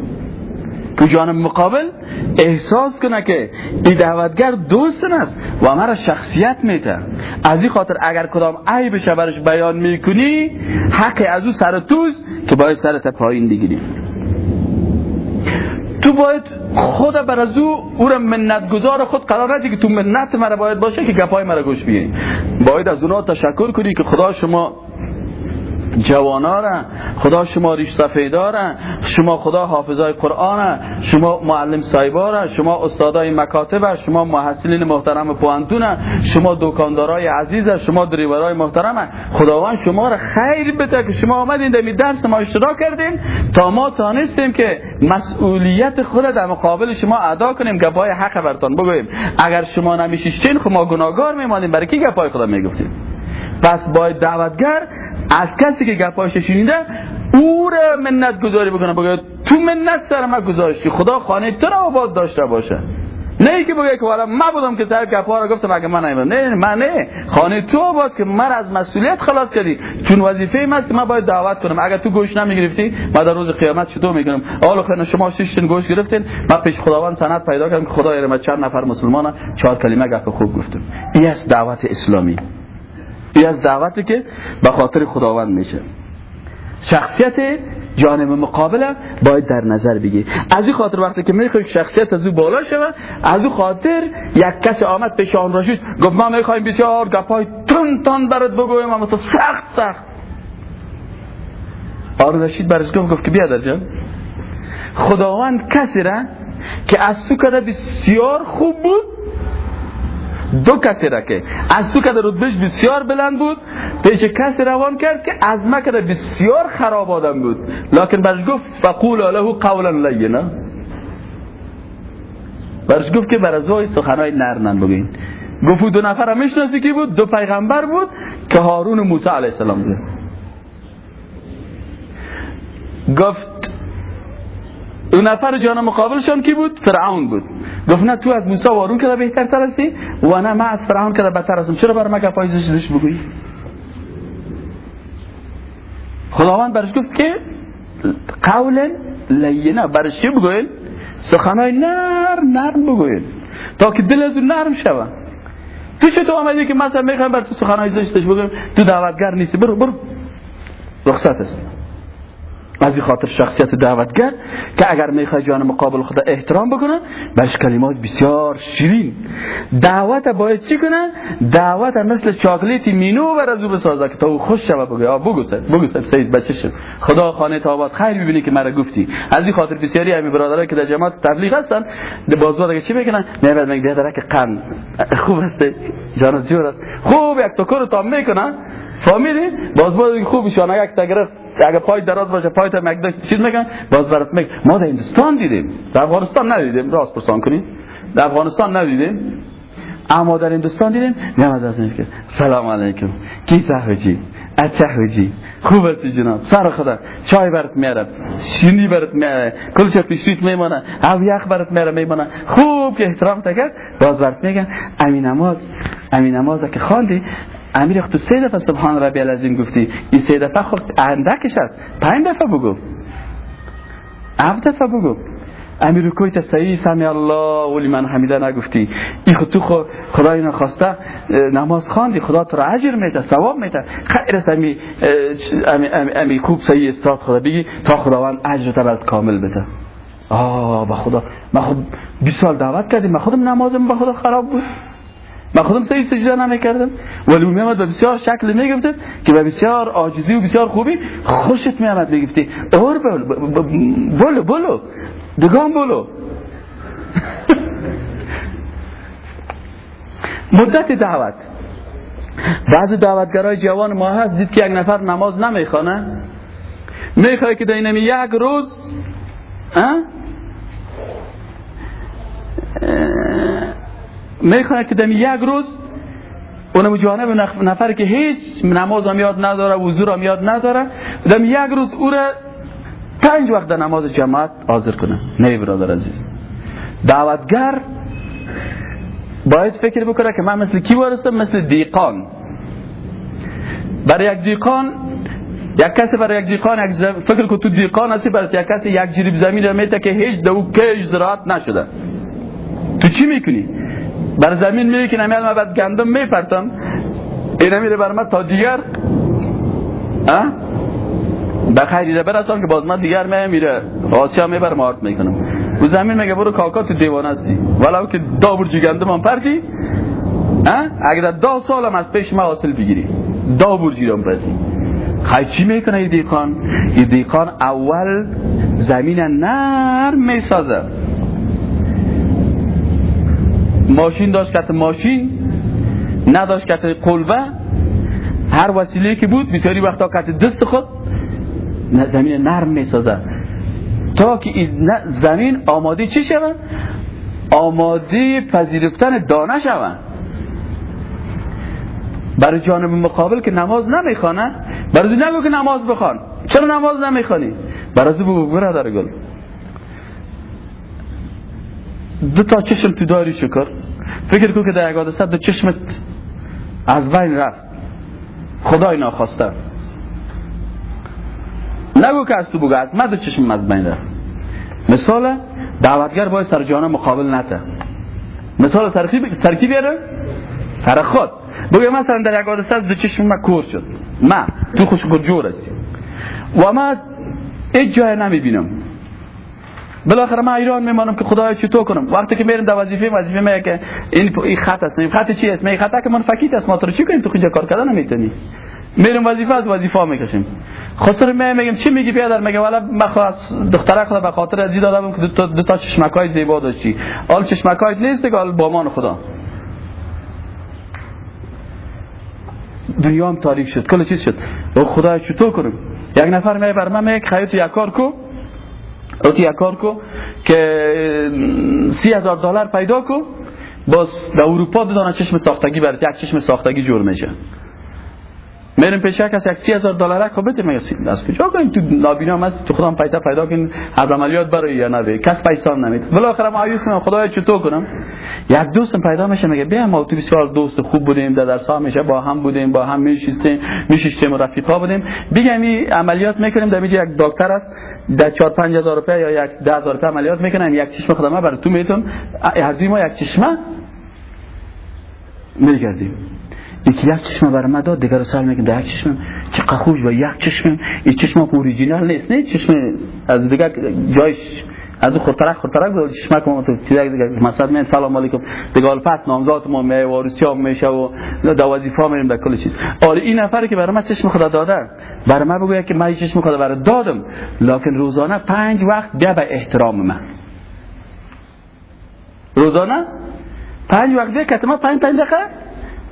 که جانب مقابل احساس کنه که این دعوتگر دوست است و مرا شخصیت میته از این خاطر اگر کدام عیبش برش بیان می‌کنی حق از او سر توست که باید سرت پایین بگیری. تو باید خود بر از او او را منت گذار خود قرار ندی که تو منت مرا باید باشه که گپای مرا گوش بیاری باید از اونا تشکر کنی که خدا شما جوانا را خدا شما ریش سفیدا را شما خدا حافظای قرآن شما معلم سایبا را شما استادای مکاتب شما محصلین محترم پوانتون شما دکاندارای عزیز شما دریورای محترم خداوند شما را خیر بده که شما آمدین در درس ما اشتراک کردیم تا ما تانستیم که مسئولیت خود در مقابل شما ادا کنیم. گپای حق برتان بگوییم. اگر شما نمیشیشتین خب ما گناهگار میمانیم. برای کی گپای خدا می‌گفتیم؟ پس باید دعوتگر از کسی که گپاش شنیده او را منت گذاری بکنه. بگه تو منت سر ما گذاشتی. خدا خانه تو را آباد داشته باشه. نه ای که بگه که والا ما بودم که سر گپا را گفتم اگه من نیمون نه من نه. خانه تو آباد که من از مسئولیت خلاص کردی. چون وظیفه من است که من باید دعوت کنم. اگر تو گوش نمی‌گرفتی ما در روز قیامت چطور میگم؟ حالا خیلی شما شش گوش گرفتین. من پیش خداوند سند پیدا کردم که خدا ما چند نفر مسلمان چهار کلمه گپ خوب گفتم. این است دعوت اسلامی. این از دعوتی که به خاطر خداوند میشه. شخصیت جانب مقابل باید در نظر بگیر از این خاطر وقتی که می‌خوای شخصیت از او بالا شود از او خاطر یک کسی آمد پیش آن رشید گفت ما می‌خوایم بسیار گپای تون تون برات بگویم اما تو سخت سخت. آن رشید برش گفت گفت که بیا در جان. خداوند کسی را که از تو کده بسیار خوب بود دو کسی را که از تو که رتبهش بسیار بلند بود پیش کسی روان کرد که از مکه بسیار خراب آدم بود. لکن برش گفت فقول له قولا لینا. برش گفت که بر از سخنای نرنن بگین گفت دو نفر هم می‌شناسی کی بود؟ دو پیغمبر بود که هارون موسی علیه السلام بود. گفت دو نفر جان مقابلشان کی بود؟ فرعون بود. گفت نه تو از موسی و هارون که بهتر تر هستی؟ و نه من از فرعون که بدتر هستم. چرا بر مگه پایزش بگویی؟ خداوند برش گفت که قول لینه برش چی بگوین سخنای نرم نرم بگوین تا که دل از نرم شوه. تو چطور آمدی که مثلا می‌خوایم بر تو سخنای زشتش بگویم؟ تو دعوتگر نیستی. برو برو. رخصت است از این خاطر شخصیت دعوتگر که اگر می‌خواد جان مقابل خدا احترام بکنه برش کلمات بسیار شیرین. دعوت باید چی کنه؟ دعوت مثل چاکلیتی مینو بر از او بسازه که تا او خوش شوه بگه. بگو سید بگو سید سید بچه شد خدا خانه تابات خیر ببینی که مرا گفتی. از این خاطر بسیاری همی برادرای که در جماعت تبلیغ هستن بازوار دیگه چی می‌کنن میبر میگه که قن خوب است جان جور است خوب یک تو تا می‌کنن. فهمیدی باز باز خوب شانه یک تا اگه پای دراز باشه پای تا مگدا چیز میگن؟ باز برات میگه ما در هندوستان دیدیم. در افغانستان ندیدیم. راست پرسان کنیم در افغانستان ندیدیم. اما در هندوستان دیدیم. نماز از که سلام علیکم. کی تحویجی اچه حوجی خوب است جناب. سر خدا. چای برات میاره شینی برات میاره کلچه پیشریت میمانه او یخ برات میاره میمانه خوب که احترام تکرد. باز برات میگن امین نماز امین نماز که خواندی امیر تو سه دفعه سبحان ربی العظیم گفتی این سه دفعه خب اندکش است. پنج دفعه بگو. هفت دفعه بگو. امیر کوی تا صحیح سمی الله ولی من حمیده نگفتی. این خود تو خود خدا اینو خواسته نماز خواندی خدا تو را عجر میده ثواب میده. خیر است امی, امی, کوب صحیح استاد خدا بگی تا خداوند اجر تا برات کامل بده. آه با خدا. من خود 20 سال دعوت کردیم من خودم نمازم با خدا خراب بود. من خودم سعی سجده نمی‌کردم ولی میامد به بسیار شکل می‌گفتید که به بسیار عاجزی و بسیار خوبی خوشت میامد می‌گفتی. اور بولو بولو دگان بولو مدت دعوت. بعضی دعوتگرای جوان ما هست دید که یک نفر نماز نمی‌خوانه می‌خوای که در اینمی یک روز می‌خونه که دمی یک روز اونم جانب نفر که هیچ نماز هم یاد نداره وضو هم یاد نداره دم یک روز او را پنج وقت نماز جماعت حاضر کنه. نه برادر عزیز. دعوتگر باید فکر بکنه که من مثل کی وارستم مثل دیقان. برای یک دیقان یک کسی برای یک دیقان یک زم... فکر کن تو دیقان هستی برای یک کسی یک جریب زمین رو میته که هیچ دو کش زراعت نشده. تو چی می‌کنی؟ بر زمین میری که نمیاد من بعد گندم میپرتم. این میره بر من تا دیگر. به خیلی برسان که باز من دیگر می میره آسیا میبر مارت می‌کنم. و زمین میگه برو کاکا تو دیوان هستی. ولو که دا برجی گندم هم پرتی. اگر دا سالم از پیش ما حاصل بگیری. دا برجی رو پرتی. خیلی چی می‌کنه یه دیقان یه دیقان اول زمین نرم می‌سازه. ماشین داشت که ماشین نداشت که قلبه هر وسیله که بود بسیاری وقتا که دست خود زمین نرم می‌سازه. تا که زمین آماده چی شود؟ آماده پذیرفتن دانه شود. برای جانب مقابل که نماز نمی‌خوانه برای نگو که نماز بخوان. چرا نماز نمی‌خوانی؟ برای بگو برادر گل. دو تا چشم تو داری شکر. فکر کن که در یک حادثه دو چشمت از بین رفت. خدای ناخواسته. نگو که از تو بگو از من چشم از بین رفت. مثال دعوتگر باید سر جانه مقابل نته. مثال سرکی بیاره؟ سر خود. بگه مثلا در یک دو چشم من کور شد. من تو خوش جور هستی. و من ایک جای نمی‌بینم. بالاخره من ایران میمانم که خدایا چطور کنم. وقتی که میرم در وظیفه وظیفه میگه که این این خط است. این خط چی است؟ می خط که من فکیت است. ما تو چی کنیم؟ تو اینجا کار کردن نمی‌تونی. میرم وظیفه از وظیفه می‌کشیم. خسر می میگم چی میگی پیادر میگه والا من خواست دختره خدا به خاطر از دادم که دو دو تا چشمکای زیبا داشتی. حال چشمکای نیست که با مان خدا. دنیا هم تاریک شد. کل چیز شد. و خدا چطور کنم؟ یک نفر می بر من میگه تو یک کار کو. او یک کار کو که سی هزار دلار پیدا کو باز در اروپا دو دانه چشم ساختگی برد یک چشم ساختگی جور میشه. میریم پیش یک سی هزار دلار خب بده میگه از کجا کنیم تو نابینا هم تو خودم پیسه پیدا کن از عملیات برای یا نه؟ کس پیسه هم نمید. بالاخره مایوس کنم خدایا چطور کنم؟ یک دوستم پیدا میشه میگه بیا ما تو بسیار دوست خوب بودیم در درس ها میشه با هم بودیم با هم میشستیم میشستیم رفیقا بودیم. بگم عملیات می‌کنیم در یک دکتر است. در 4 5 هزار روپیه یا یک 10 هزار روپیه عملیات می‌کنن یک چشم خدمه برای تو میتون هر دوی ما یک چشمه میگردیم. یک چشم برای ما داد دیگر سال میگم در یک چشم چه خوب و یک چشم این چشم اوریجینال نیست نه چشم از دیگر جایش از خورترک خورترک بود چشمک ما تو چیزا دیگه مقصد من سلام علیکم دیگه پس نامزاد ما می وارسی هم میشه و در وظیفه میریم در کل چیز آره این نفری که برای من چشم خدا داده برای من بگوید که من چشم خدا برای دادم لکن روزانه پنج وقت بیا به احترام من روزانه پنج وقت بیا که ما پنج پنج دقیقه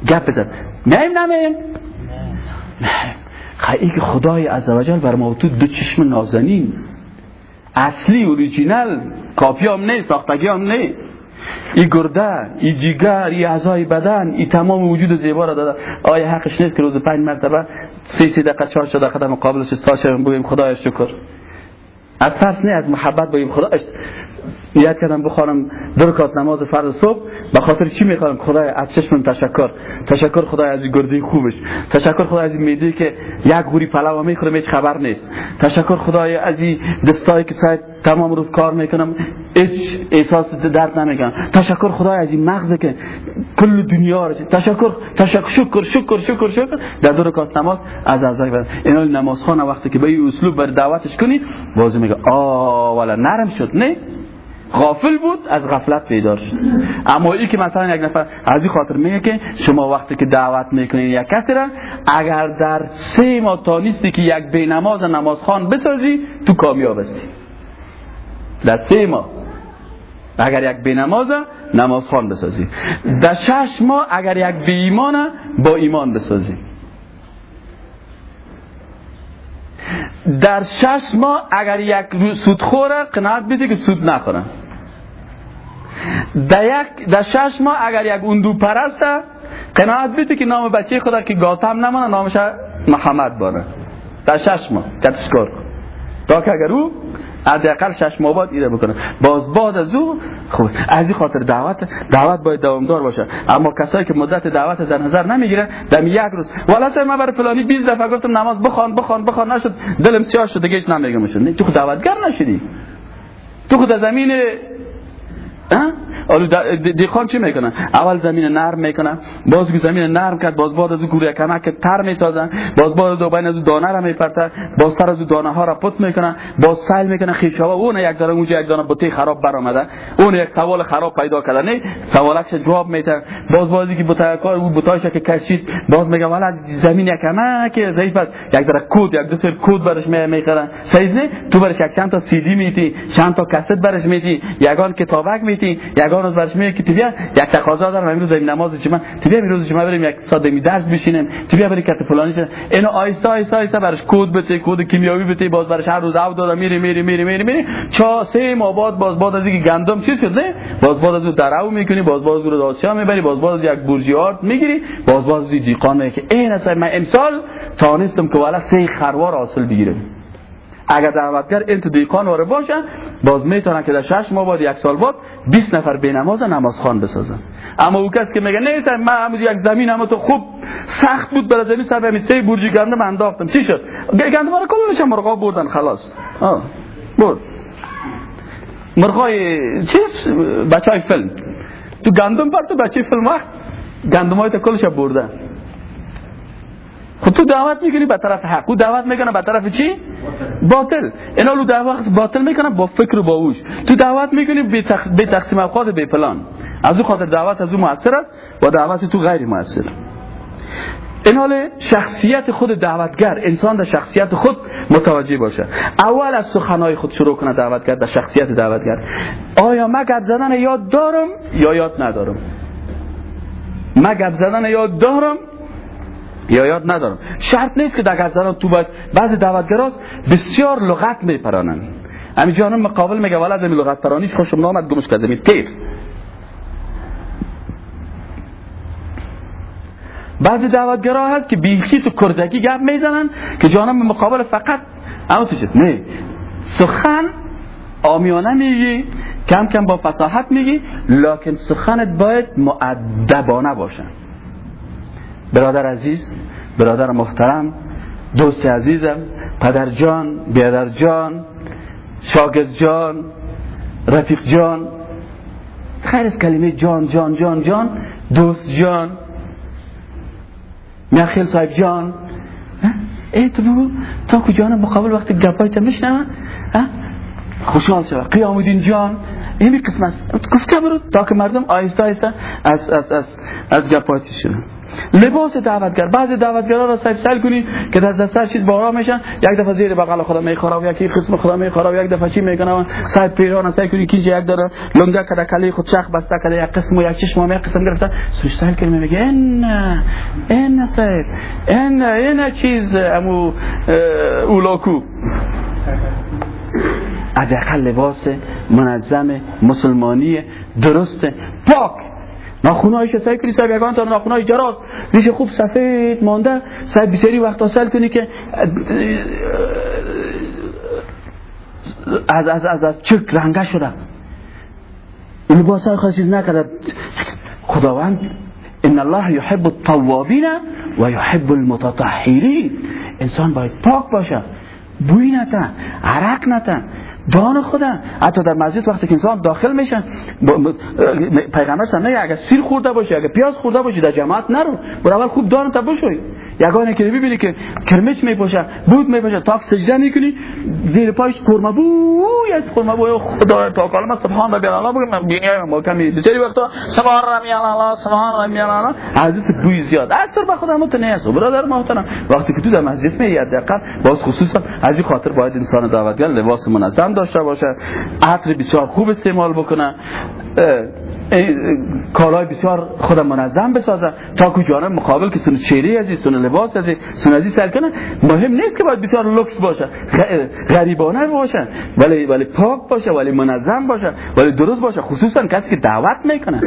گپ بزن نیم نمیم خیلی که خدای عزوجل بر ما تو دو چشم نازنین. اصلی اوریجینال کاپی هم نه ساختگی هم نه. ای گرده ای جیگر ای اعضای بدن ای تمام وجود زیبا را داده. آیا حقش نیست که روز پنج مرتبه سی سی دقیقه چهار شده دقیقه مقابلش ساشم بگیم خدای شکر. از ترس نه از محبت بگیم خدا نیت کردم بخوانم دو رکعت نماز فرض صبح. به خاطر چی می‌خوام خدای از چشمم تشکر. تشکر خدای از این گرده خوبش. تشکر خدای از این میده که یک گوری پلاو می‌خورم هیچ خبر نیست. تشکر خدای از این دستایی که سایت تمام روز کار می‌کنم هیچ احساس درد نمی‌کنم. تشکر خدای از این مغز که کل دنیا رو تشکر تشکر شکر شکر شکر شکر. در دو رکعت نماز از اعضای بدن. اینا نماز خانه وقتی که به این اسلوب بر دعوتش کنی باز میگه آ ولا نرم شد نه؟ غافل بود از غفلت بیدار شد. اما ای که مثلا یک نفر از این خاطر میگه که شما وقتی که دعوت می‌کنین یک کسی را اگر در سه ماه تا نیستی که یک بی نماز نماز خان بسازی تو کامیاب هستی. در سه ماه. اگر یک بی نماز نماز خان بسازی. در شش ماه اگر یک بی ایمان با ایمان بسازی. در شش ماه اگر یک سودخوره قناعت بیده که سود نخوره. در یک در شش ماه اگر یک اندو پرست قناعت بیده که نام بچه خدا که گاتم نمانه نامش محمد بانه. در شش ماه. کتش کار تا که اگر او حداقل شش ماه بعد ایره بکنه. باز بعد از او خوب. از این خاطر دعوت دعوت باید دوامدار باشه. اما کسایی که مدت دعوت در نظر نمی‌گیره در یک روز والا سر من برای فلانی 20 دفعه گفتم نماز بخوان بخوان بخوان نشد. دلم سیاه شد دیگه نمیگم نه تو دعوتگر نشدی. تو خود زمین آلو دیخان چی می‌کنن اول زمین نرم می‌کنن باز که زمین نرم کرد باز بعد از اون گوره کمک تر می‌سازن باز بعد دو بین از دانه را میپرتن باز سر از دانه ها را پت می‌کنن باز سیل می‌کنن خیشه ها اون یک داره اونجا یک دانه بطه خراب برآمده اون یک سوال خراب پیدا کرده نه؟ سوالش جواب میتن باز بازی که بطه کار اون بطایش که کشید باز میگه والا زمین یک کمک ضعیف است. یک داره کد یک دو سر کد برش می‌خرن سیز نه؟ تو برش یک چند تا سی دی میتی چند تا کست برش میتی. یگان کتابک میتی یگان روز برش میگه که تو بیا یک تقاضا دارم امروز این نماز جمعه. تو بیا امروز جمعه بریم یک ساعت می درس بشینیم. تو بیا بریم کت فلانی اینو آیسا آیسا آیسا برش کد بده کد کیمیایی بده باز برش هر روز او داده میری میری میری میری میری. چا سه ماه بعد باز بعد از گندم چیز شد باز بعد از در او می‌کنی باز باز رو آسیا می‌بری باز باز یک برجیات می‌گیری باز باز دیقان میگه این اصلا من امسال تانستم که والا سه خروار حاصل بگیرم. اگر دعوتگر این تو دیقان واره باشه باز می‌تونن که در شش ماه بعد یک سال بعد 20 نفر به نماز نماز خان بسازن. اما او کس که میگه نه من همون یک زمین اما تو خوب سخت بود برای زمین سر همین سه برجی گندم انداختم. چی شد؟ گندم رو کلش مرغا بردن خلاص. آه برد. مرغای چیز؟ بچه های فیلم. تو گندم بر تو بچه فیلم وقت گندم های تا کلش بردن. خب تو دعوت می‌کنی به طرف حق. او دعوت می‌کنه به طرف چی؟ باطل. اینا رو دعوت باطل می‌کنه با فکر و با اوش تو دعوت می‌کنی به تقسیم اوقات به پلان از او خاطر دعوت از او موثر است و دعوت تو غیر موثر این حال شخصیت خود دعوتگر انسان در شخصیت خود متوجه باشه. اول از سخنهای خود شروع کنه دعوتگر در شخصیت دعوتگر. آیا من گپ زدن یاد دارم یا یاد ندارم؟ من گپ زدن یاد دارم یا یاد ندارم. شرط نیست که در زنان تو باید بعضی دعوتگراست بسیار لغت میپرانن همین جانم مقابل میگه ولی از لغت پرانیش خوشم نامد گمش کرده می تیف بعضی دعوتگرا هست که بیخی تو کردگی گپ می‌زنن که جانم مقابل فقط اما تو چیز نه. سخن آمیانه میگی کم کم با فصاحت میگی لکن سخنت باید معدبانه باشن برادر عزیز برادر محترم دوست عزیزم پدر جان بیادر جان شاگرد جان رفیق جان خیر از کلمه جان جان جان جان دوست جان. میخیل صاحب جان. ای تو بگو تا کجا مقابل وقتی گپای تا میشنم خوشحال شد قیام الدین جان. این قسم است گفته برو تا که مردم آیسته آیسته از از از از گپاتی شدن لباس دعوتگر. بعضی دعوتگرا را سیف سل کنی که دست دست چیز بارا میشن. یک دفعه زیر بغل خدا می‌خوره و یکی قسم خدا می‌خوره و یک دفعه چی می‌کنه سایت پیران سعی کنی کی یک داره لنگا کده کلی خود شخ بسته کده یک قسم و یک چشم یک قسم گرفته. سوش سل کنی میگه این این سیف این این چیز امو اولاکو. حداقل لباس منظم مسلمانی درست پاک. ناخونایش سعی کنی سعی یگان تا ناخونای جراست ریش خوب سفید مانده. سعی بسیاری وقت سل کنی که از از از از چک رنگه شده. این لباس های چیز نکرده. خداوند ان الله يحب التوابین و يحب المتطهرین. انسان باید پاک باشه. بوی نتن عرق نتن. دان خودم حتی در مسجد وقتی که انسان داخل میشن پیغمبر نه اگه سیر خورده باشه اگه پیاز خورده باشه در جماعت نرو. برای اول خوب تا بشوی یگانه که ببینی که کرمچ میپوشه بود میپوشه تا سجده می‌کنی زیر پایش قرمه بوی از قرمه بوی. خدا تا کلمه سبحان ربی الله بگم من بیام با کمی بسیاری وقتا سبحان ربی الله سبحان ربی الله عزیز بوی زیاد. اثر به خودم تو نیست. برادر محترم وقتی که تو در مسجد میای دقیقاً باز خصوصا از خاطر باید انسان دعوتگر لباس منظم داشته باشه عطر بسیار خوب استعمال بکنه. کالای بسیار خودم منظم بسازم. تا که مقابل که سن چهره ازی سن لباس ازی سن ازی سر کنه مهم نیست که باید بسیار لکس باشه غریبانه باشه ولی ولی پاک باشه ولی منظم باشه ولی درست باشه خصوصا کسی که دعوت می‌کنه.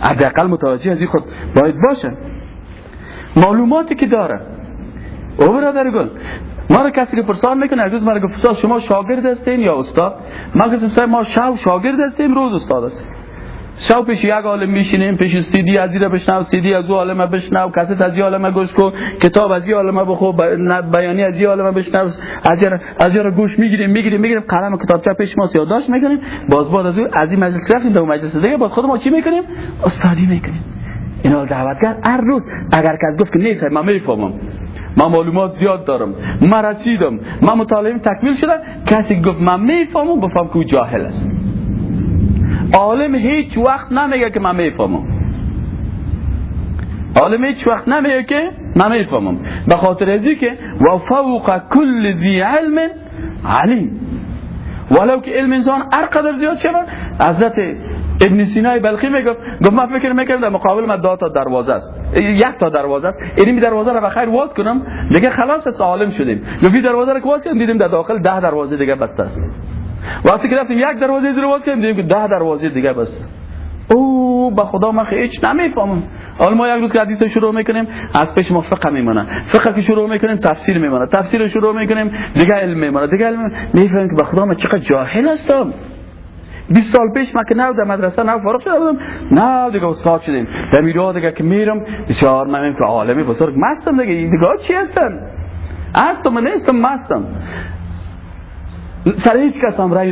حداقل متوجه از خود باید باشه. معلوماتی که داره. او برادر گل ما رو کسی که پرسان می‌کنه از ما رو گفت شما شاگرد هستین یا استاد؟ ما گفتم ما شاو شاگرد هستیم روز استاد هستیم. شو پیش یک عالم میشینیم پیش سیدی از ایره بشنو سیدی از او عالم بشنو کست از این عالم گوش کن کتاب از این عالم بخو بیانی از این عالم بشنو از این از گوش می‌گیریم می‌گیریم می‌گیریم. قلم کتابچه پیش ما یادداشت می‌کنیم. باز بعد از از این مجلس رفتیم به مجلس دیگه باز خود ما چی می‌کنیم؟ استادی می‌کنیم. اینا دعوتگر هر روز اگر کس گفت که نیست من می‌فهمم. من معلومات زیاد دارم. من رسیدم. من مطالعه تکمیل شده. کسی گفت من می‌فهمم بفهم که جاهل است. عالم هیچ وقت نمیگه که من می‌فهمم. عالم هیچ وقت نمیگه که من می‌فهمم. به خاطر ازی که و فوق کل ذی علم علیم. ولو که علم انسان هر قدر زیاد شود حضرت ابن سینای بلخی می‌گفت گفت من فکر می‌کنم در مقابل من دو تا دروازه است. یک تا دروازه است. این دروازه رو بخیر واز کنم دیگه خلاص عالم شدیم. گفت دروازه رو واز کنم دیدیم در داخل ده دروازه دیگه بسته است. وقتی که رفتیم یک دروازه زیر واز کردیم دیدیم که ده دروازه دیگه بسته. او به خدا من هیچ نمی‌فهمم. حالا ما یک روز که حدیث شروع می‌کنیم از پیش ما فقه میمونه. فقه که شروع می‌کنیم تفسیر میمونه. تفسیر شروع می‌کنیم دیگه علم میمونه. دیگه علم می‌فهمیم که به خدا من چقدر جاهل هستم. 20 سال پیش ما که نو در مدرسه نو فارغ شده بودم. نه دیگه استاد شدیم. در میرا دیگه که میرم بسیار من که عالمی بزرگ مستم دیگه. دیگه چی هستن؟ هستم من نیستم مستم. سر هیچ کس هم رأی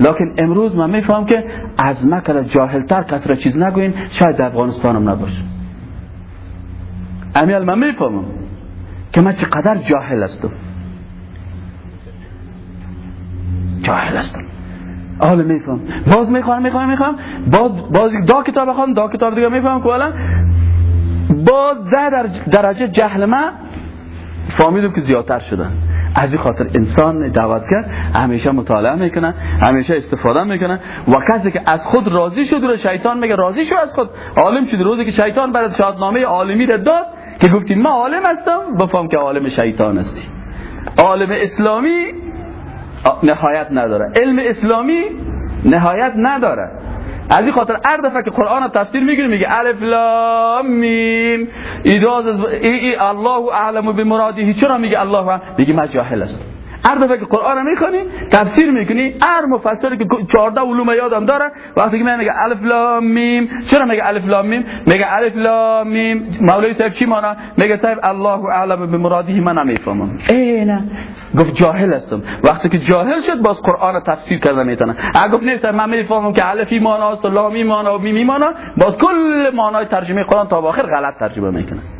لکن امروز من میفهم که از مکر جاهلتر کس را چیز نگوین شاید در افغانستان هم نباشه. امیال من می‌فهمم که من چقدر جاهل هستم. جاهل هستم. حالا میفهم باز می‌خوام می‌خوام می‌خوام. باز باز دا کتاب بخوام دا کتاب دیگه میفهم که حالا باز در درجه جهل من فهمیدم که زیادتر شدن. از این خاطر انسان دعوتگر همیشه مطالعه می‌کنه همیشه استفاده می‌کنه و کسی که از خود راضی شد رو شیطان میگه راضی شو از خود. عالم شد روزی که شیطان برات شادنامه عالمی را داد که گفتی ما عالم هستم بفهم که عالم شیطان هستی. عالم اسلامی نهایت نداره. علم اسلامی نهایت نداره. از این خاطر هر دفعه که قرآن تفسیر می‌گیره میگه الف لام میم. ایداز ای, ای الله اعلم بمراده. چرا میگه الله میگه ما جاهل است. هر دفعه که قرآن می‌خونی تفسیر می‌کنی. هر مفسری که 14 علوم یادم داره وقتی که میگه الف لام میم چرا میگه الف لام میم؟ میگه الف لام میم. مولوی صاحب چی معنا؟ میگه صاحب الله اعلم بمراده من نمی‌فهمم ای نه. گفت جاهل هستم. وقتی که جاهل شد باز قرآن تفسیر کردن می‌تونه. اگه گفت نیست من می‌فهمم که الفی معنا است و لامی معنا و میمی معنا باز کل معنای ترجمه قرآن تا آخر غلط ترجمه می‌کنه.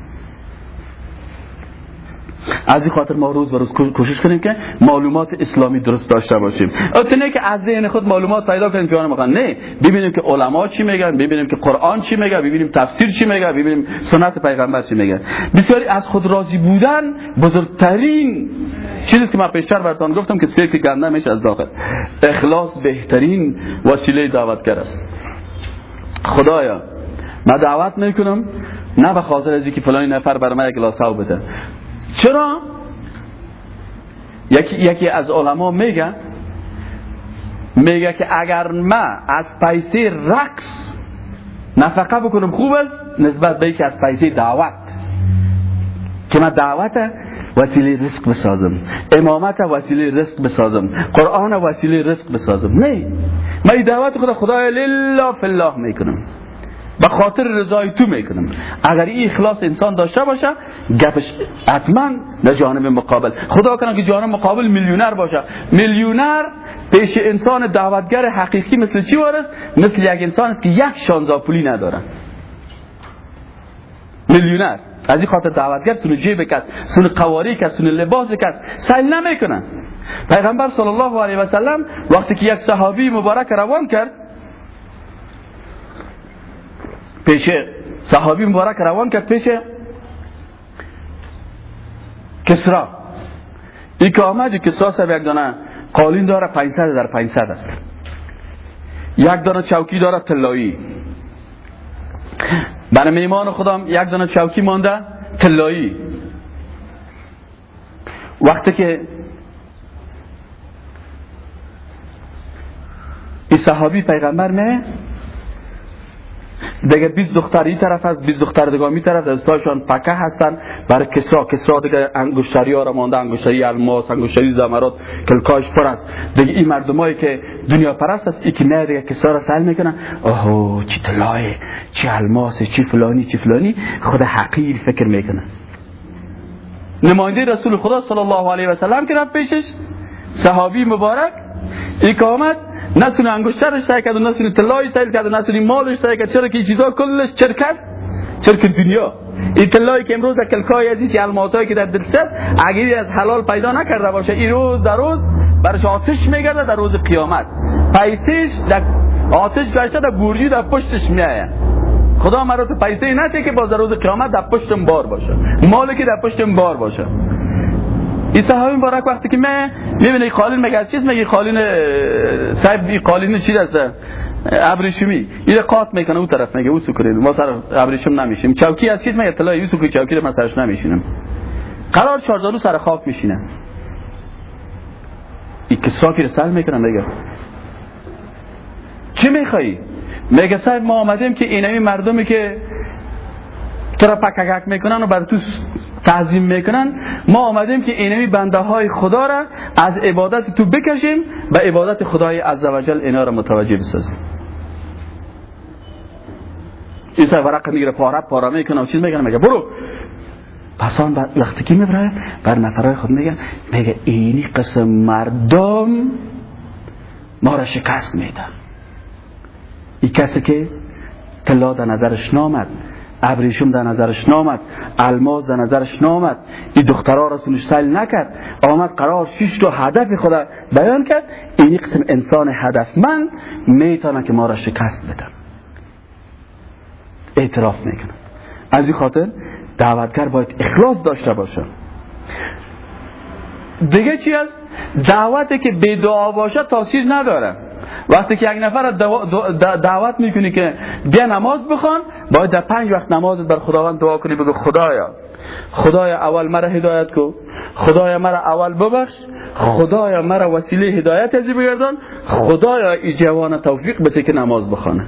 از این خاطر ما روز به روز کوشش کنیم که معلومات اسلامی درست داشته باشیم. نه که از ذهن خود معلومات پیدا کنیم که آن نه. ببینیم که علما چی میگن ببینیم که قرآن چی میگه ببینیم تفسیر چی میگه ببینیم سنت پیغمبر چی میگه. بسیاری از خود راضی بودن بزرگترین چیزی که من پیشتر براتون گفتم که سیرک گنده میشه از داخل. اخلاص بهترین وسیله دعوتگر است. خدایا من دعوت می‌کنم نه به خاطر از اینکه فلان نفر برای من یک گلاس بده. چرا؟ یکی, یکی از علما میگه میگه که اگر من از پیسه رقص نفقه بکنم خوب است نسبت به که از پیسه دعوت. که من دعوت وسیله رزق بسازم امامت وسیله رزق بسازم قرآن وسیله رزق بسازم. نه. من دعوت خدا خدای لله فی الله می‌کنم. به خاطر رضای تو می‌کنم. اگر این اخلاص انسان داشته باشه گپش حتما در جانب مقابل. خدا کنه که جانب مقابل میلیونر باشه. میلیونر پیش انسان دعوتگر حقیقی مثل چی وارست مثل یک انسان که یک شانزا پولی نداره. میلیونر. از این خاطر دعوتگر سن جیب کس سن قواری کس سن لباس کس سیل نمی‌کنن پیغمبر صلی الله علیه و سلم وقتی که یک صحابی مبارک روان کرد پیش صحابی مبارک روان کرد پیش کسرا. این که آمد کسرا سب یک دانه. قالین داره 500 در 500 است. یک دانه چوکی داره طلایی. برای میمان خودم یک دانه چوکی مانده طلایی. وقتی که این صحابی پیغمبر نه دیگه 20 دختر طرف هست 20 دختر دیگه طرف دستاشون پکه هستن. برای کسرا کسرا دیگه انگشتری ها را مانده انگشتری الماس انگشتری زمرات کلکاش پر است. دیگه این مردمایی که دنیا پرست است ای که نه دیگه کسرا را سل می‌کنن. اوه چی طلای چی الماس چی فلانی چی فلانی. خود حقیر فکر می‌کنن نماینده رسول خدا صلی الله علیه و سلم که رفت پیشش. صحابی مبارک. ای که آمد. نسون انگشترش سعی کرد و نسون طلای سعی کرد و نسون مالش سعی کرد. چرا که چیزا کلش چرک است؟ چرک دنیا. این طلایی که امروز در کلکای عزیز الماسایی که در دلش است اگر از حلال پیدا نکرده باشه این روز در روز برش آتش میگرده در روز قیامت. پیسش در آتش گشته در بورجی در پشتش میایه خدا مرا تو پیسه نده که باز در روز قیامت در پشتم بار باشه. مالی که در پشتم بار باشه. این صحابی مبارک وقتی که من می‌بینه قالین مگه از چیز مگه قالین این قالین چی هست ابریشمی. این قاط می‌کنه اون طرف میگه او سکره ما سر ابریشم نمیشیم. چوکی از چیز مگه اطلاعی او سکره چوکی رو من سرش نمیشینم. قرار چهارزارو سر خاک میشینه. این کساکی رو سل می‌کنه میگه. چی میخوایی میگه صاحب ما آمدیم که اینمی مردمی که چرا پککک می‌کنن و بر تو تعظیم می‌کنن. ما آمدیم که اینمی بنده های خدا را از عبادت تو بکشیم و عبادت خدای عزوجل اینا را متوجه بسازیم. عیسی ورق می‌گیره پاره پاره می‌کنه و چیز می‌کنه میگه برو. پس آن وقتی که می‌بره بر نفرهای خود میگه میگه اینی قسم مردم ما را شکست میده این کسی که طلا در نظرش نامد. ابریشم در نظرش نامد الماس در نظرش نامد. این دخترها را سنش سل نکرد. آمد قرار شیش رو هدف خود بیان کرد. این قسم انسان هدفمند می‌تونه که ما را شکست بدن اعتراف می‌کنه از این خاطر دعوتگر باید اخلاص داشته باشه. دیگه چی است؟ دعوتی که به دعا باشه تاثیر نداره. وقتی که یک نفر دعوت می‌کنی که بیا نماز بخوان باید در پنج وقت نمازت بر خداوند دعا کنی بگو خدایا. خدایا اول مرا هدایت کو. خدایا مرا اول ببخش. خدایا مرا وسیله هدایت ازی بگردان. خدایا ای جوان توفیق بده که نماز بخوانه.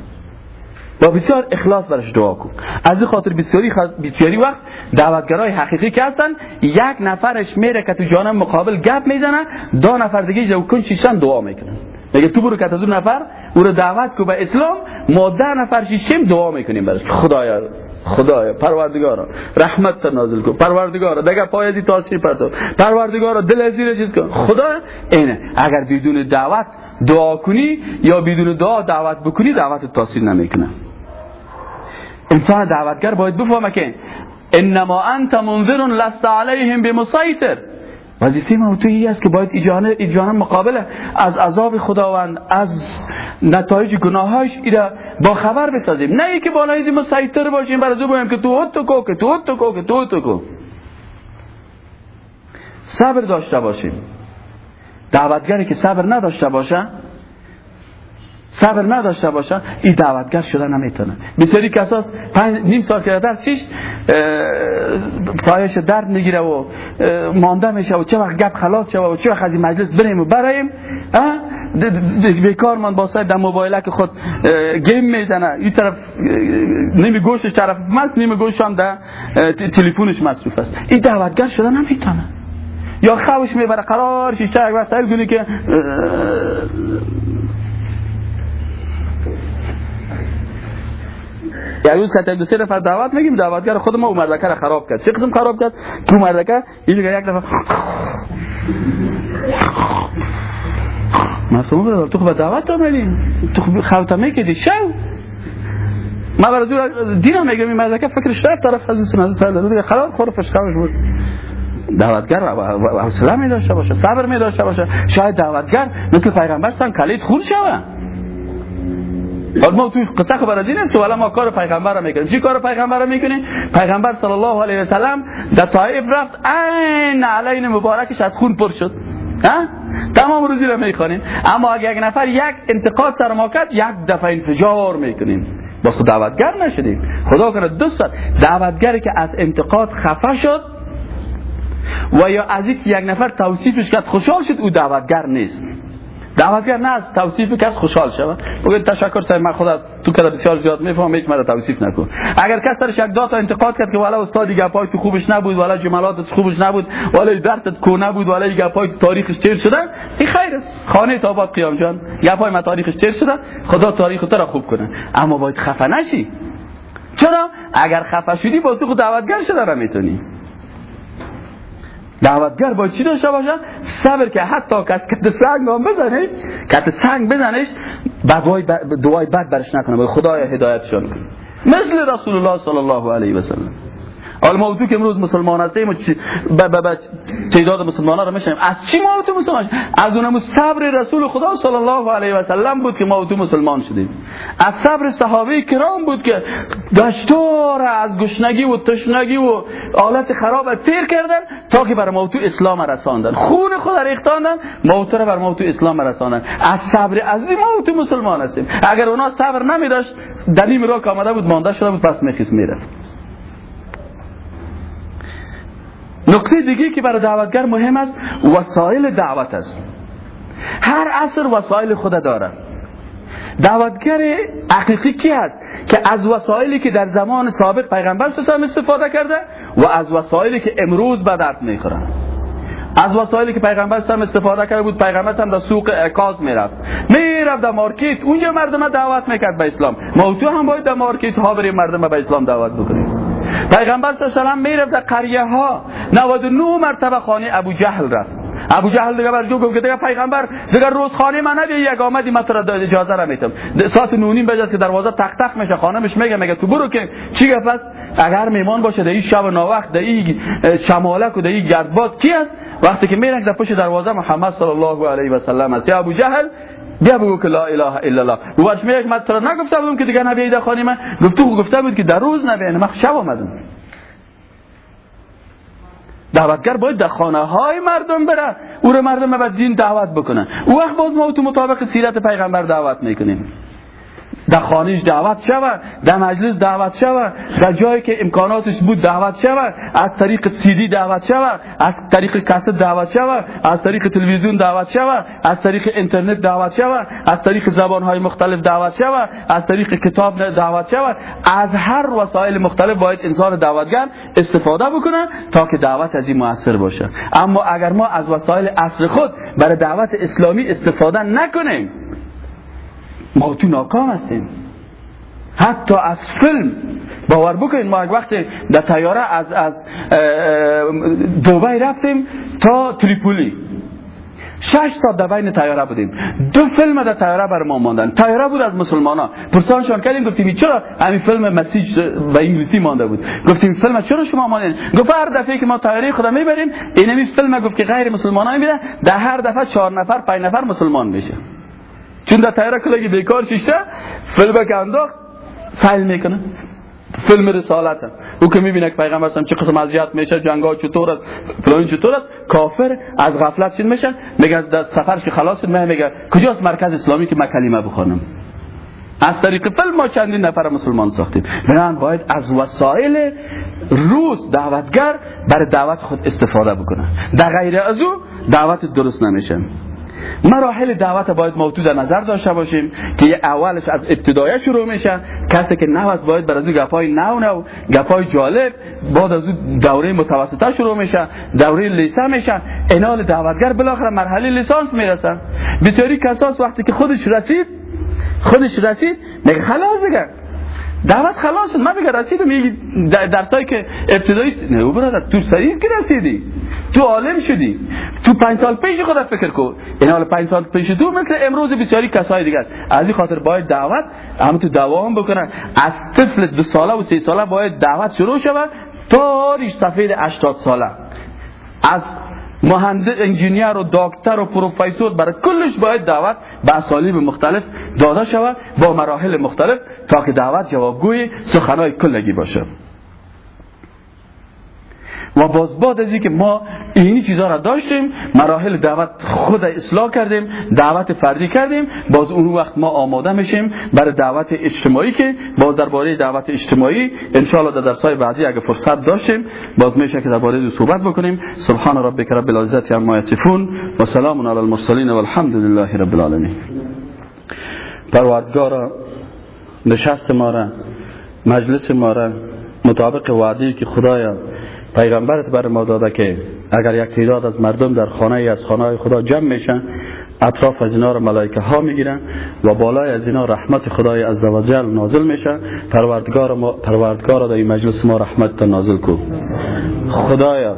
با بسیار اخلاص برش دعا کن از این خاطر بسیاری بسیاری وقت دعوتگرای حقیقی که هستن یک نفرش میره که تو جانم مقابل گپ می‌زنه دو نفر دیگه جو کن چیشن دعا می‌کنن. میگه تو برو که دو نفر او رو دعوت کو به اسلام ما ده نفر شیشیم دعا می‌کنیم براش خدایا خدایا پروردگارا رحمت تا نازل کن. پروردگارا دیگه پای دی تاثیر پرتو. پروردگارا دل از چیز کن. خدا اینه. اگر بدون دعوت دعا کنی یا بدون دعا دعوت بکنی دعوت تاثیر نمی‌کنه. انسان دعوتگر باید بفهمه که انما انت منذر لست علیهم بمسیطر. وظیفه ما توی است که باید ایجان ایجان مقابله از عذاب خداوند از نتایج گناهاش ایرا با خبر بسازیم. نه اینکه بالای مسیطر باشیم برای بگیم که تو تو کو که تو تو کو که تو تو کو صبر داشته باشیم. دعوتگری که صبر نداشته باشه صبر نداشته باشه این دعوتگر شده نمی‌تونه. بسیاری کساس پنج نیم سال که در چیش پایش درد می‌گیره و مانده میشه و چه وقت گپ خلاص شده و چه وقت از این مجلس بریم و برایم بیکار من با سر در موبایل که خود گیم می‌زنه. این طرف نیمی گوشش طرف مست نیمی گوش هم در تلفنش مصروف است. این دعوتگر شده نمی‌تونه. یا خوش می‌بره قرار شیشه یک وسایل گونی که یک روز که دو سه نفر دعوت میگیم دعوتگر خود ما اون مردکه رو خراب کرد. چه قسم خراب کرد؟ تو مردکه این یک دفعه مفهوم تو خب دعوت آمدی تو خب خوتا می‌کردی. شو. ما برای دور دینا میگم این مردکه فکر شاید طرف سن از سال دیگه خراب خور فشکاوش بود. دعوتگر حوصله می داشته باشه صبر می داشته باشه. شاید دعوتگر مثل پیغمبر سن کلید خون شوه. حالا ما توی قصه خبر از اینه تو ما کار پیغمبر رو می‌کنیم. چی کار پیغمبر رو می‌کنیم؟ پیغمبر صلی الله علیه و سلم در طائف رفت عین علین مبارکش از خون پر شد. تمام روزی رو می‌خوانیم. اما اگر یک نفر یک انتقاد سر ما کرد یک دفعه انفجار می‌کنیم. باز خود دعوتگر نشدیم. خدا کنه دو سال. دعوتگری که از انتقاد خفه شد و یا از یک نفر توصیفش کرد خوشحال شد او دعوتگر نیست. دعوتگر نه از توصیف کس خوشحال شود. بگید تشکر سعی من خدا تو کده بسیار زیاد میفهم هیچ مرا توصیف نکن. اگر کس سرش یک داتا انتقاد کرد که والا استادی گپای تو خوبش نبود والا جملات خوبش نبود والا درست کو نبود والا گپای تو تاریخش چیر شده این خیر است. خانه تابات قیام جان. گپای ما تاریخش چیر شده خدا تاریخ تو را خوب کنه. اما باید خفه نشی. چرا؟ اگر خفه شدی باز تو دعوتگر شده را می‌تونی. دعوتگر با چی داشته باشد صبر که حتی کس کت سنگ هم بزنش کت سنگ بزنش دعای دعای بد برش نکنه خدای هدایتشان کنه. مثل رسول الله صلی الله علیه و سلم. حالا ما تو که امروز مسلمان هستیم و تعداد ها رو میشنیم. از چی ما تو مسلمان از اونم صبر رسول خدا صلی الله علیه و سلم بود که ما تو مسلمان شدیم. از صبر صحابه کرام بود که گشتار از گشنگی و تشنگی و حالت خراب تیر کردن تا که بر ما تو اسلام رساندن. خون خود ریختاندن موت رو بر ما تو اسلام رساندن. از صبر از ما تو مسلمان هستیم. اگر اونا صبر نمی داشت دلیم را آمده بود مانده شده بود پس میخیس می‌رفت. نقطه دیگه که برای دعوتگر مهم است وسایل دعوت است. هر عصر وسایل خود داره. دعوتگر حقیقی کی هست؟ که از وسایلی که در زمان سابق پیغمبر استفاده کرده و از وسایلی که امروز به درد می‌خوره از وسایلی که پیغمبر هم استفاده کرده بود پیغمبر هم در سوق اکاز می‌رفت. می‌رفت در مارکت اونجا مردم دعوت می‌کرد به اسلام. ما تو هم باید در مارکت ها بریم مردم به اسلام دعوت بکنیم. پیغمبر صلی الله علیه و می‌رفت در قریه ها 99 مرتبه خانه ابو جهل رفت. ابو جهل دیگه بر گفت دیگه پیغمبر دیگه روز خانه من نبی یک آمدی من را اجازه را میتم ساعت نونیم بجاست که دروازه تق تق میشه خانمش میگه میگه تو برو که چی گفت؟ اگر میمان باشه در این شب ناوقت در این شمالک و در این گردباد کی است وقتی که میرن در پشت دروازه محمد صلی الله علیه و سلم است. ابو جهل بیا بگو که لا اله الا الله. برش میگه من تو نگفته بودم که دیگه نبیای در خانه من گفت گفته بود که در روز نبیای من شب آمدم دعوتگر باید در خانه های مردم بره. او رو مردم به دین دعوت بکنن او وقت باز ما تو مطابق سیرت پیغمبر دعوت می‌کنیم. در خانهش دعوت شود در مجلس دعوت شود در جایی که امکاناتش بود دعوت شود از طریق سیدی دعوت شود از طریق کست دعوت شود از طریق تلویزیون دعوت شود از طریق اینترنت دعوت شود از طریق زبانهای مختلف دعوت شود از طریق کتاب دعوت شود. از هر وسایل مختلف باید انسان دعوتگر استفاده بکنه تا که دعوت از این موثر باشه. اما اگر ما از وسایل اصر خود برای دعوت اسلامی استفاده نکنیم ما تو ناکام هستیم. حتی از فیلم باور بکنید ما یک وقت در تیاره از از دوبای رفتیم تا تریپولی. شش تا در بین تیاره بودیم. دو فیلم در تیاره بر ما ماندن. تیاره بود از مسلمان ها پرسانشان کردیم گفتیم چرا همین فیلم مسیج به انگلیسی مانده بود؟ گفتیم فیلم چرا شما ماندین؟ گفت هر دفعه که ما تیاره خدا می‌بریم این فیلم گفت که غیر مسلمان ها می‌بینن در هر دفعه چهار نفر پنج نفر مسلمان میشه. چون در تایره کلگی بیکار شیشه فیلم که انداخت سیل می‌کنه فیلم رسالت او که می‌بینه که پیغمبر چه قسم اذیت میشه جنگا چطور است فلان چطور است کافر از غفلت چین میشه میگه در سفرش که خلاص میگه کجاست مرکز اسلامی که من کلمه بخونم از طریق فیلم ما چندین نفر مسلمان ساختیم بنابراین باید از وسایل روز دعوتگر برای دعوت خود استفاده بکنه در غیر از او دعوت درست نمیشه مراحل دعوت باید موجود در نظر داشته باشیم که اولش از ابتدایه شروع میشه. کسی که نو است باید بر از گپای نو نو گپای جالب بعد از دوره متوسطه شروع میشه دوره لیسه میشه. انال دعوتگر بالاخره مرحله لیسانس می‌رسه. بسیاری کساس وقتی که خودش رسید خودش رسید میگه خلاص دیگه. دعوت خلاص من دیگه رسیدم. میگی درسایی که ابتدایی نه برادر تو سریع که رسیدی. تو عالم شدی. تو پنج سال پیش خودت فکر کن. این حال پنج سال پیش تو مثل امروز بسیاری کسای دیگر. از این خاطر باید دعوت همه تو دوام بکنن. از طفل دو ساله و سه ساله باید دعوت شروع شود تا ریش سفید 80 ساله. از مهندس انجینیر و دکتر و پروفسور برای کلش باید دعوت به اسالیب مختلف داده شود با مراحل مختلف تا که دعوت جوابگوی سخنهای کلگی باشه. و باز بعد از که ما اینی چیزها را داشتیم مراحل دعوت خود اصلاح کردیم دعوت فردی کردیم باز اون وقت ما آماده میشیم برای دعوت اجتماعی که باز درباره دعوت اجتماعی ان در درسای بعدی اگه فرصت داشتیم باز میشه که درباره صحبت بکنیم. سبحان ربک رب العزت عما یصفون و سلام علی المرسلین والحمد لله رب العالمین. پروردگارا نشست ما را مجلس ما را مطابق وعدی که خدایا پیغمبرت بر ما داده که اگر یک تعداد از مردم در خانه از خانه خدا جمع میشن اطراف از اینا را ملائکه ها می‌گیرن و بالای از اینا رحمت خدای عزوجل نازل میشه. پروردگار ما پروردگار در این مجلس ما رحمت نازل کو. خدایا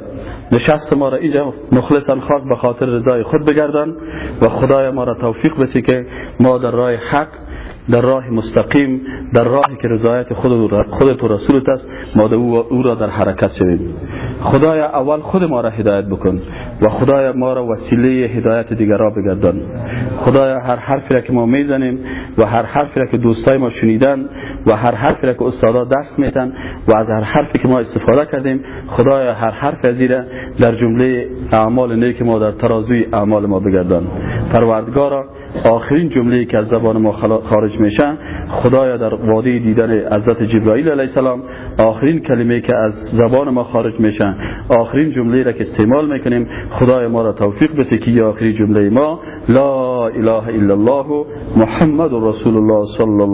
نشست ما را اینجا مخلصا خاص به خاطر رضای خود بگردن و خدای ما را توفیق بده که ما در راه حق در راه مستقیم در راهی که رضایت خود خودت و رسولت است ما او را در حرکت شویم. خدایا اول خود ما را هدایت بکن و خدایا ما را وسیله هدایت دیگران بگردان. خدایا هر حرفی را که ما می‌زنیم و هر حرفی را که دوستای ما شنیدن و هر حرفی را که استادا دست میتن و از هر حرفی که ما استفاده کردیم خدایا هر حرف از در جمله اعمال نیک ما در ترازوی اعمال ما بگردان. پروردگارا آخرین جمله که از زبان ما خارج میشن خدایا در وادی دیدن حضرت جبرائیل علیه السلام آخرین کلمه که از زبان ما خارج میشن آخرین جمله را که استعمال می‌کنیم خدای ما را توفیق بده که آخرین جمله ما لا اله الا الله محمد رسول الله صلی الله